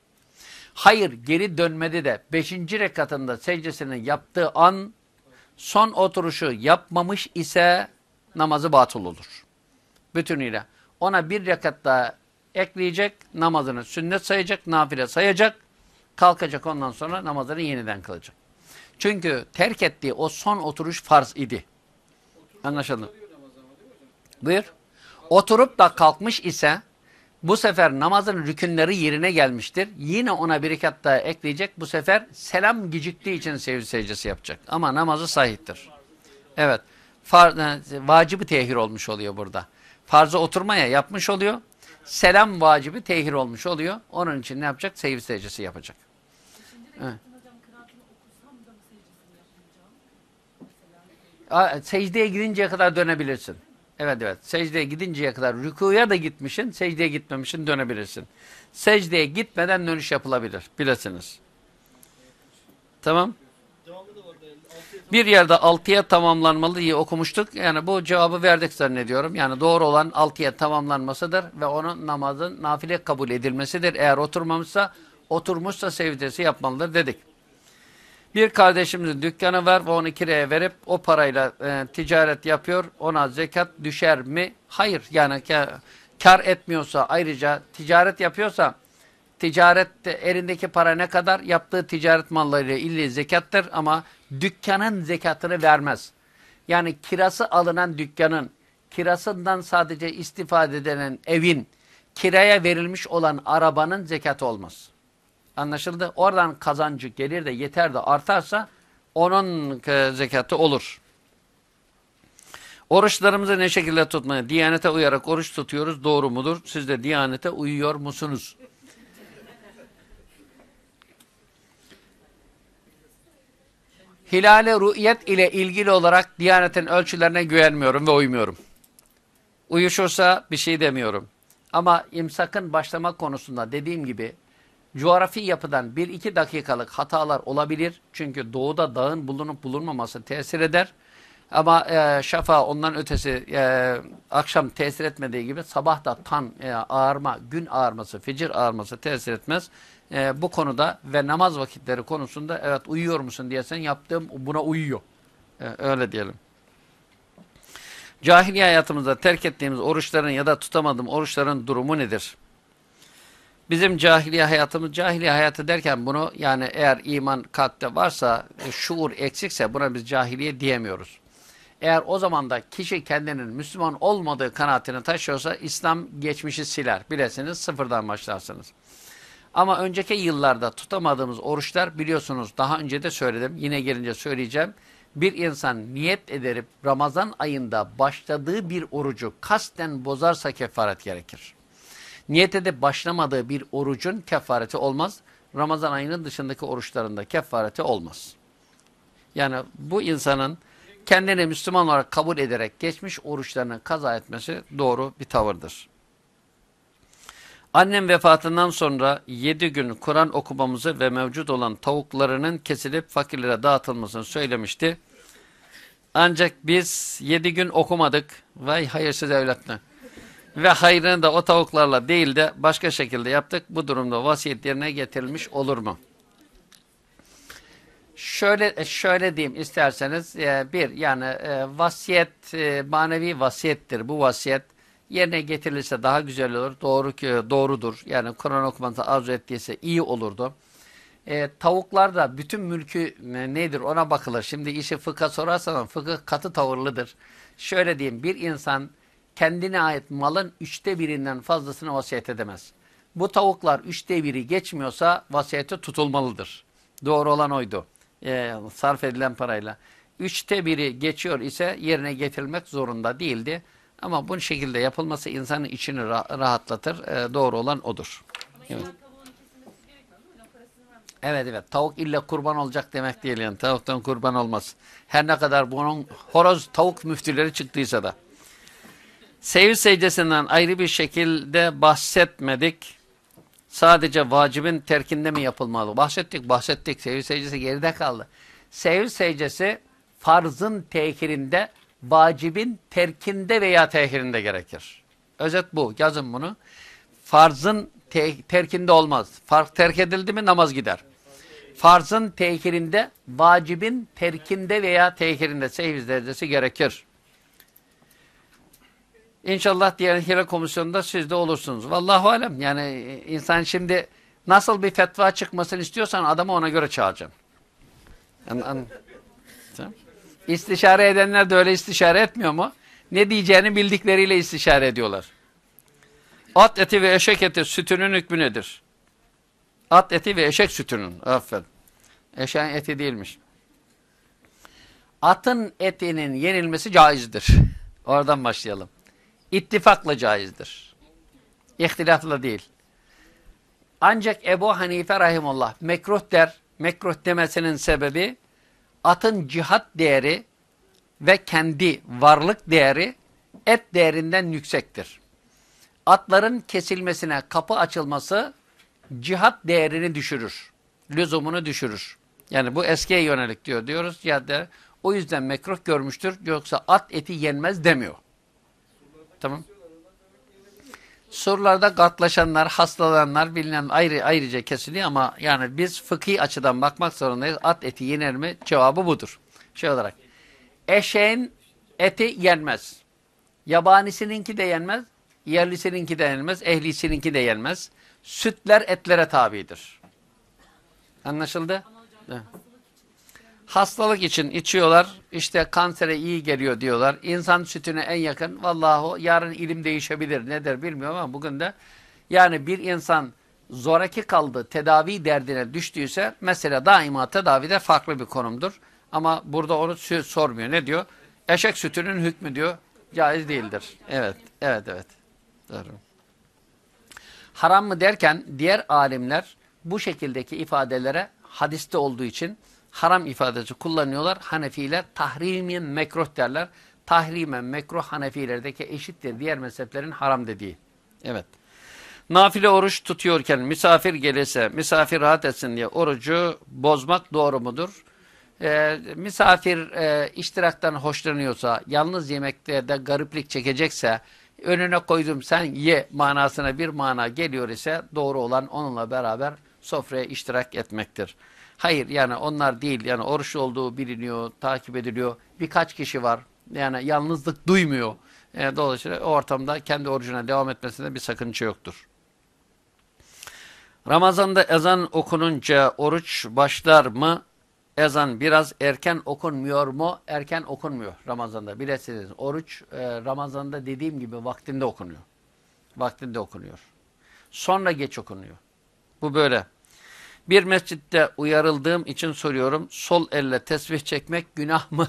Hayır, geri dönmedi de 5. rekatında secdesini yaptığı an son oturuşu yapmamış ise namazı batıl olur. Bütünüyle. Ona bir rekat daha ekleyecek, namazını sünnet sayacak, nafile sayacak, kalkacak ondan sonra namazını yeniden kılacak. Çünkü terk ettiği o son oturuş farz idi. Anlaşıldı. Buyur. Oturup da kalkmış ise bu sefer namazın rükünleri yerine gelmiştir. Yine ona bir rekat daha ekleyecek. Bu sefer selam geciktiği için secde secdesi yapacak. Ama namazı sahiptir. Evet. E, vacibi tehir olmuş oluyor burada. Farzı oturmaya yapmış oluyor. Selam vacibi tehir olmuş oluyor. Onun için ne yapacak? Secde secdesi yapacak. Evet. Secdeye gidinceye kadar dönebilirsin. Evet evet. Secdeye gidinceye kadar rükuya da gitmişsin, secdeye gitmemişsin dönebilirsin. Secdeye gitmeden dönüş yapılabilir. Bilesiniz. Tamam. Bir yerde altıya tamamlanmalı diye okumuştuk. Yani bu cevabı verdik zannediyorum. Yani doğru olan altıya tamamlanmasıdır ve onun namazın nafile kabul edilmesidir. Eğer oturmamışsa, oturmuşsa secdesi yapmalıdır dedik. Bir kardeşimizin dükkanı var ve onu kiraya verip o parayla e, ticaret yapıyor. Ona zekat düşer mi? Hayır. Yani ka- kar etmiyorsa ayrıca ticaret yapıyorsa ticarette elindeki para ne kadar yaptığı ticaret mallarıyla ilgili zekattır ama dükkanın zekatını vermez. Yani kirası alınan dükkanın, kirasından sadece istifade edilen evin, kiraya verilmiş olan arabanın zekatı olmaz. Anlaşıldı? Oradan kazancı gelir de yeter de artarsa onun e, zekatı olur. Oruçlarımızı ne şekilde tutmaya? Diyanete uyarak oruç tutuyoruz. Doğru mudur? Siz de Diyanete uyuyor musunuz? Hilale rü'yet ile ilgili olarak Diyanet'in ölçülerine güvenmiyorum ve uymuyorum. Uyuşursa bir şey demiyorum. Ama imsakın başlama konusunda dediğim gibi coğrafi yapıdan 1-2 dakikalık hatalar olabilir. Çünkü doğuda dağın bulunup bulunmaması tesir eder. Ama e, şafa ondan ötesi e, akşam tesir etmediği gibi sabah da tan e, ağarma, gün ağarması, fecir ağarması tesir etmez. E, bu konuda ve namaz vakitleri konusunda evet uyuyor musun diye sen yaptığım buna uyuyor. E, öyle diyelim. Cahiliye hayatımızda terk ettiğimiz oruçların ya da tutamadığım oruçların durumu nedir? Bizim cahiliye hayatımız, cahiliye hayatı derken bunu yani eğer iman kalpte varsa, e, şuur eksikse buna biz cahiliye diyemiyoruz. Eğer o zaman da kişi kendinin Müslüman olmadığı kanaatini taşıyorsa İslam geçmişi siler. Bilesiniz sıfırdan başlarsınız. Ama önceki yıllarda tutamadığımız oruçlar biliyorsunuz daha önce de söyledim. Yine gelince söyleyeceğim. Bir insan niyet ederip Ramazan ayında başladığı bir orucu kasten bozarsa kefaret gerekir. Niyet edip başlamadığı bir orucun kefareti olmaz. Ramazan ayının dışındaki oruçlarında kefareti olmaz. Yani bu insanın kendini Müslüman olarak kabul ederek geçmiş oruçlarını kaza etmesi doğru bir tavırdır. Annem vefatından sonra 7 gün Kur'an okumamızı ve mevcut olan tavuklarının kesilip fakirlere dağıtılmasını söylemişti. Ancak biz 7 gün okumadık. Vay hayırsız evlatlar. Ve hayrını da o tavuklarla değil de başka şekilde yaptık. Bu durumda vasiyet yerine getirilmiş olur mu? Şöyle şöyle diyeyim isterseniz e, bir yani e, vasiyet e, manevi vasiyettir. Bu vasiyet yerine getirilirse daha güzel olur. Doğru ki doğrudur. Yani Kur'an okumanızı arzu ettiyse iyi olurdu. E, tavuklar da bütün mülkü e, nedir ona bakılır. Şimdi işi fıkha sorarsanız fıkıh katı tavırlıdır. Şöyle diyeyim bir insan kendine ait malın üçte birinden fazlasını vasiyet edemez. Bu tavuklar üçte biri geçmiyorsa vasiyeti tutulmalıdır. Doğru olan oydu. E, sarf edilen parayla. Üçte biri geçiyor ise yerine getirilmek zorunda değildi. Ama bu şekilde yapılması insanın içini ra- rahatlatır. E, doğru olan odur. Evet. Evet evet tavuk illa kurban olacak demek değil yani tavuktan kurban olmaz. Her ne kadar bunun horoz tavuk müftüleri çıktıysa da. Sehiv secdesinden ayrı bir şekilde bahsetmedik. Sadece vacibin terkinde mi yapılmalı? Bahsettik bahsettik sehiv secdesi geride kaldı. Sehiv secdesi farzın tehirinde vacibin terkinde veya tehirinde gerekir. Özet bu. Yazın bunu. Farzın te- terkinde olmaz. Farz terk edildi mi namaz gider. Farzın tehirinde, vacibin terkinde veya tehirinde sehv derecesi gerekir. İnşallah diğer hile komisyonunda siz de olursunuz. Vallahu alem. Yani insan şimdi nasıl bir fetva çıkmasını istiyorsan adamı ona göre çağıracaksın. An, an. İstişare edenler de öyle istişare etmiyor mu? Ne diyeceğini bildikleriyle istişare ediyorlar. At eti ve eşek eti sütünün hükmü nedir? At eti ve eşek sütünün. Aferin. Eşeğin eti değilmiş. Atın etinin yenilmesi caizdir. Oradan başlayalım. İttifakla caizdir. İhtilafla değil. Ancak Ebu Hanife rahimullah mekruh der. Mekruh demesinin sebebi atın cihat değeri ve kendi varlık değeri et değerinden yüksektir. Atların kesilmesine kapı açılması cihat değerini düşürür. Lüzumunu düşürür. Yani bu eskiye yönelik diyor diyoruz. Ya da o yüzden mekruh görmüştür. Yoksa at eti yenmez demiyor. Tamam. Surlarda katlaşanlar, hastalananlar bilinen ayrı ayrıca kesiliyor ama yani biz fıkhi açıdan bakmak zorundayız. At eti yenir mi? Cevabı budur. Şey olarak. Eşeğin eti yenmez. Yabanisininki de yenmez. Yerlisininki de yenmez. Ehlisininki de yenmez. Sütler etlere tabidir. Anlaşıldı? Evet. Hastalık için içiyorlar. İşte kansere iyi geliyor diyorlar. İnsan sütüne en yakın. Vallahi yarın ilim değişebilir. Nedir bilmiyorum ama bugün de yani bir insan zoraki kaldı tedavi derdine düştüyse mesela daima tedavide farklı bir konumdur. Ama burada onu sormuyor. Ne diyor? Eşek sütünün hükmü diyor. Caiz değildir. Evet. Evet evet. Doğru. Haram mı derken diğer alimler bu şekildeki ifadelere hadiste olduğu için haram ifadesi kullanıyorlar. Hanefiler tahrimen mekruh derler. Tahrimen mekruh Hanefilerdeki eşittir diğer mezheplerin haram dediği. Evet. Nafile oruç tutuyorken misafir gelirse misafir rahat etsin diye orucu bozmak doğru mudur? Ee, misafir e, iştiraktan hoşlanıyorsa, yalnız yemekte de gariplik çekecekse, önüne koydum sen ye manasına bir mana geliyor ise doğru olan onunla beraber sofraya iştirak etmektir. Hayır yani onlar değil yani oruç olduğu biliniyor, takip ediliyor. Birkaç kişi var yani yalnızlık duymuyor. E, dolayısıyla o ortamda kendi orucuna devam etmesinde bir sakınca yoktur. Ramazan'da ezan okununca oruç başlar mı? Ezan biraz erken okunmuyor mu? Erken okunmuyor Ramazan'da. Bilesiniz oruç e, Ramazan'da dediğim gibi vaktinde okunuyor. Vaktinde okunuyor. Sonra geç okunuyor. Bu böyle. Bir mescitte uyarıldığım için soruyorum. Sol elle tesbih çekmek günah mı?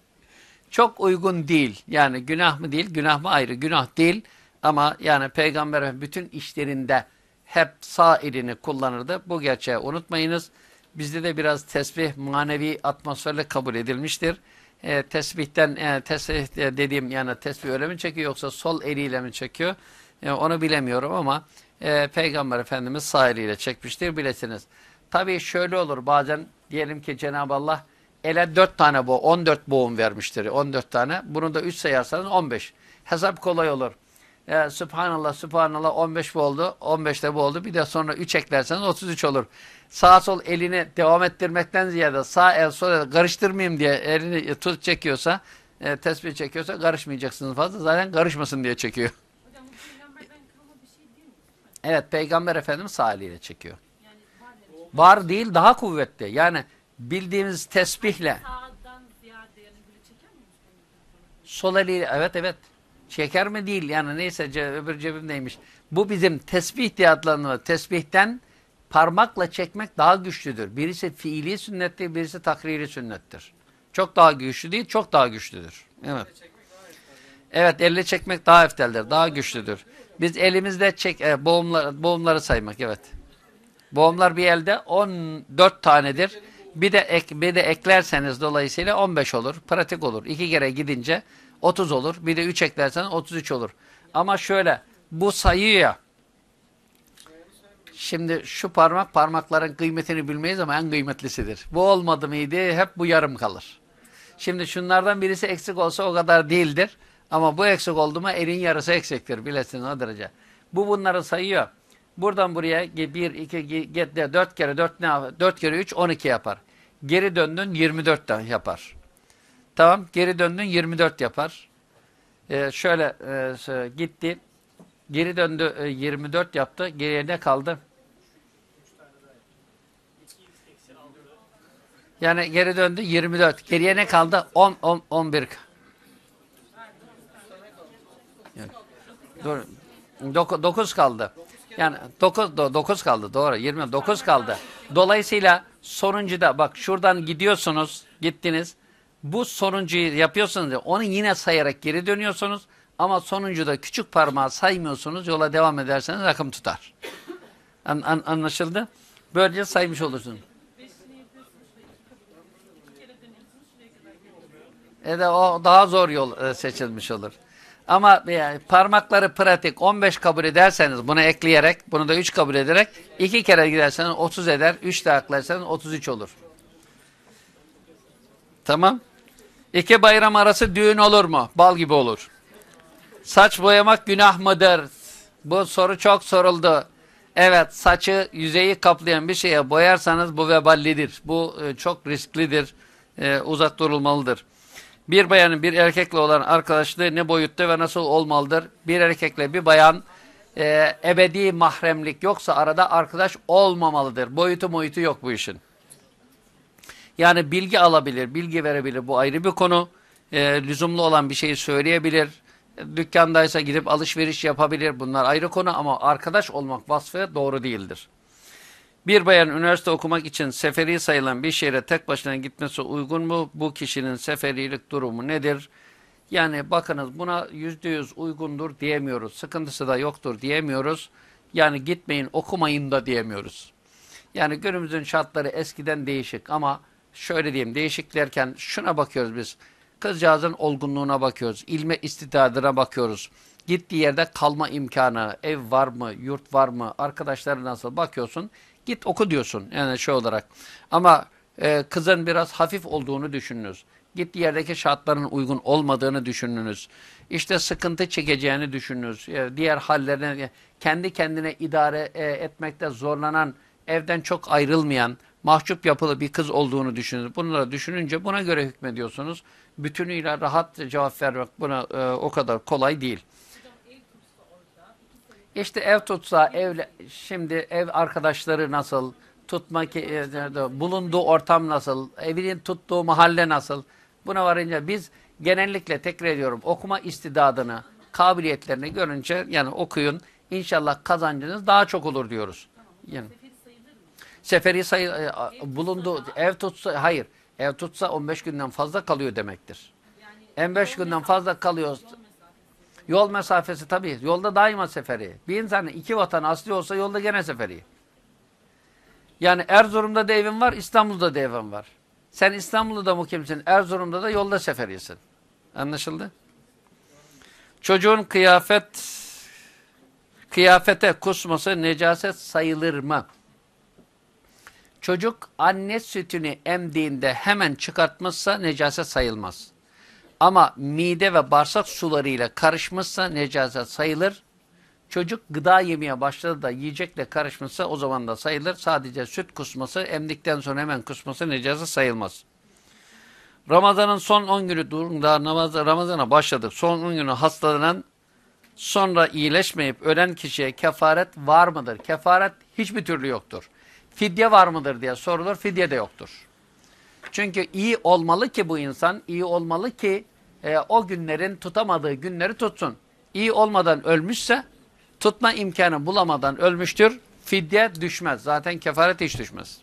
<laughs> Çok uygun değil. Yani günah mı değil? Günah mı ayrı? Günah değil. Ama yani peygamber bütün işlerinde hep sağ elini kullanırdı. Bu gerçeği unutmayınız. Bizde de biraz tesbih manevi atmosferle kabul edilmiştir. E, tesbihten e, tesbih dediğim yani tesbih öyle mi çekiyor yoksa sol eliyle mi çekiyor? E, onu bilemiyorum ama e, Peygamber Efendimiz sağ eliyle çekmiştir bilesiniz. Tabii şöyle olur bazen diyelim ki Cenab-ı Allah ele 4 tane bu 14 boğum vermiştir. 14 tane. Bunu da 3 sayarsanız 15. Hesap kolay olur. E, Subhanallah, Subhanallah 15 bu oldu. 15 de bu oldu. Bir de sonra 3 eklerseniz 33 olur. Sağ sol elini devam ettirmekten ziyade sağ el sol el karıştırmayayım diye elini tut çekiyorsa, e, tesbih çekiyorsa karışmayacaksınız fazla. Zaten karışmasın diye çekiyor. Hocam bu peygamberden kalma bir şey değil mi? Evet Peygamber Efendimiz sağ eliyle çekiyor. Yani var. Var değil daha kuvvetli. Yani bildiğimiz tesbihle sol eliyle evet evet çeker mi değil yani neyse ce- öbür cebimdeymiş. Bu bizim tesbih adlandırılır. Tesbihten parmakla çekmek daha güçlüdür. Birisi fiili sünnettir, birisi takriri sünnettir. Çok daha güçlü değil, çok daha güçlüdür. Evet. Evet, elle çekmek daha efteldir, daha güçlüdür. Biz elimizde çek, e, boğumlar, boğumları saymak, evet. Boğumlar bir elde 14 tanedir. Bir de ek, bir de eklerseniz dolayısıyla 15 olur. Pratik olur. İki kere gidince 30 olur. Bir de 3 eklerseniz 33 olur. Ama şöyle bu sayıyor ya. Şimdi şu parmak parmakların kıymetini bilmeyiz ama en kıymetlisidir. Bu olmadı mıydı hep bu yarım kalır. Şimdi şunlardan birisi eksik olsa o kadar değildir. Ama bu eksik oldu mu elin yarısı eksiktir. Bilesiniz o derece. Bu bunları sayıyor. Buradan buraya 1, 2, 4 kere 4 ne yapar? 4 kere 3 12 yapar. Geri döndün 24 tane yapar. Tamam geri döndün 24 yapar. Ee, şöyle e, gitti. Geri döndü e, 24 yaptı. Geriye ne kaldı? Yani geri döndü 24. Geriye ne kaldı? 10, 10 11. Dur. 9 kaldı. Yani 9 9 kaldı doğru 29 kaldı. Dolayısıyla sonuncuda bak şuradan gidiyorsunuz, gittiniz. Bu sonuncuyu yapıyorsunuz ya, onu yine sayarak geri dönüyorsunuz ama sonuncuda küçük parmağı saymıyorsunuz. Yola devam ederseniz rakım tutar. An, an- anlaşıldı? Böylece saymış olursunuz. E de o daha zor yol e, seçilmiş olur. Ama yani parmakları pratik 15 kabul ederseniz bunu ekleyerek bunu da 3 kabul ederek 2 kere giderseniz 30 eder. 3 de eklerseniz 33 olur. Tamam. İki bayram arası düğün olur mu? Bal gibi olur. Saç boyamak günah mıdır? Bu soru çok soruldu. Evet saçı yüzeyi kaplayan bir şeye boyarsanız bu veballidir. Bu e, çok risklidir. E, uzak durulmalıdır. Bir bayanın bir erkekle olan arkadaşlığı ne boyutta ve nasıl olmalıdır? Bir erkekle bir bayan e, ebedi mahremlik yoksa arada arkadaş olmamalıdır. Boyutu boyutu yok bu işin. Yani bilgi alabilir, bilgi verebilir. Bu ayrı bir konu. E, lüzumlu olan bir şeyi söyleyebilir. Dükkandaysa gidip alışveriş yapabilir. Bunlar ayrı konu ama arkadaş olmak vasfı doğru değildir. Bir bayan üniversite okumak için seferi sayılan bir şehre tek başına gitmesi uygun mu? Bu kişinin seferilik durumu nedir? Yani bakınız buna yüzde yüz uygundur diyemiyoruz. Sıkıntısı da yoktur diyemiyoruz. Yani gitmeyin okumayın da diyemiyoruz. Yani günümüzün şartları eskiden değişik ama şöyle diyeyim değişik derken şuna bakıyoruz biz. Kızcağızın olgunluğuna bakıyoruz. ilme istidadına bakıyoruz. Gittiği yerde kalma imkanı, ev var mı, yurt var mı, arkadaşları nasıl bakıyorsun. Git oku diyorsun yani şey olarak. Ama e, kızın biraz hafif olduğunu düşününüz. Gittiği yerdeki şartların uygun olmadığını düşününüz. İşte sıkıntı çekeceğini düşününüz. E, diğer hallerine e, kendi kendine idare e, etmekte zorlanan, evden çok ayrılmayan, mahcup yapılı bir kız olduğunu düşününüz. Bunları düşününce buna göre hükmediyorsunuz. Bütünüyle rahat cevap vermek buna e, o kadar kolay değil. İşte ev tutsa, evle, şimdi ev arkadaşları nasıl, tutmak, e, bulunduğu ortam nasıl, evinin tuttuğu mahalle nasıl, buna varınca biz genellikle tekrar ediyorum okuma istidadını, kabiliyetlerini görünce yani okuyun inşallah kazancınız daha çok olur diyoruz. Yani, seferi sayı, e, bulunduğu ev tutsa, hayır ev tutsa 15 günden fazla kalıyor demektir. 15 günden fazla kalıyor. Yol mesafesi tabii. Yolda daima seferi. Bir insanın iki vatan asli olsa yolda gene seferi. Yani Erzurum'da da evin var, İstanbul'da da evin var. Sen İstanbul'da mukimsin, Erzurum'da da yolda seferisin. Anlaşıldı? Çocuğun kıyafet kıyafete kusması necaset sayılır mı? Çocuk anne sütünü emdiğinde hemen çıkartmışsa necaset sayılmaz. Ama mide ve bağırsak sularıyla karışmışsa necaset sayılır. Çocuk gıda yemeye başladı da yiyecekle karışmışsa o zaman da sayılır. Sadece süt kusması, emdikten sonra hemen kusması necaset sayılmaz. Ramazan'ın son 10 günü durumda Ramazan'a başladık. Son 10 günü hastalanan sonra iyileşmeyip ölen kişiye kefaret var mıdır? Kefaret hiçbir türlü yoktur. Fidye var mıdır diye sorulur. Fidye de yoktur. Çünkü iyi olmalı ki bu insan, iyi olmalı ki e, o günlerin tutamadığı günleri tutsun. İyi olmadan ölmüşse, tutma imkanı bulamadan ölmüştür. Fidye düşmez. Zaten kefaret hiç düşmez.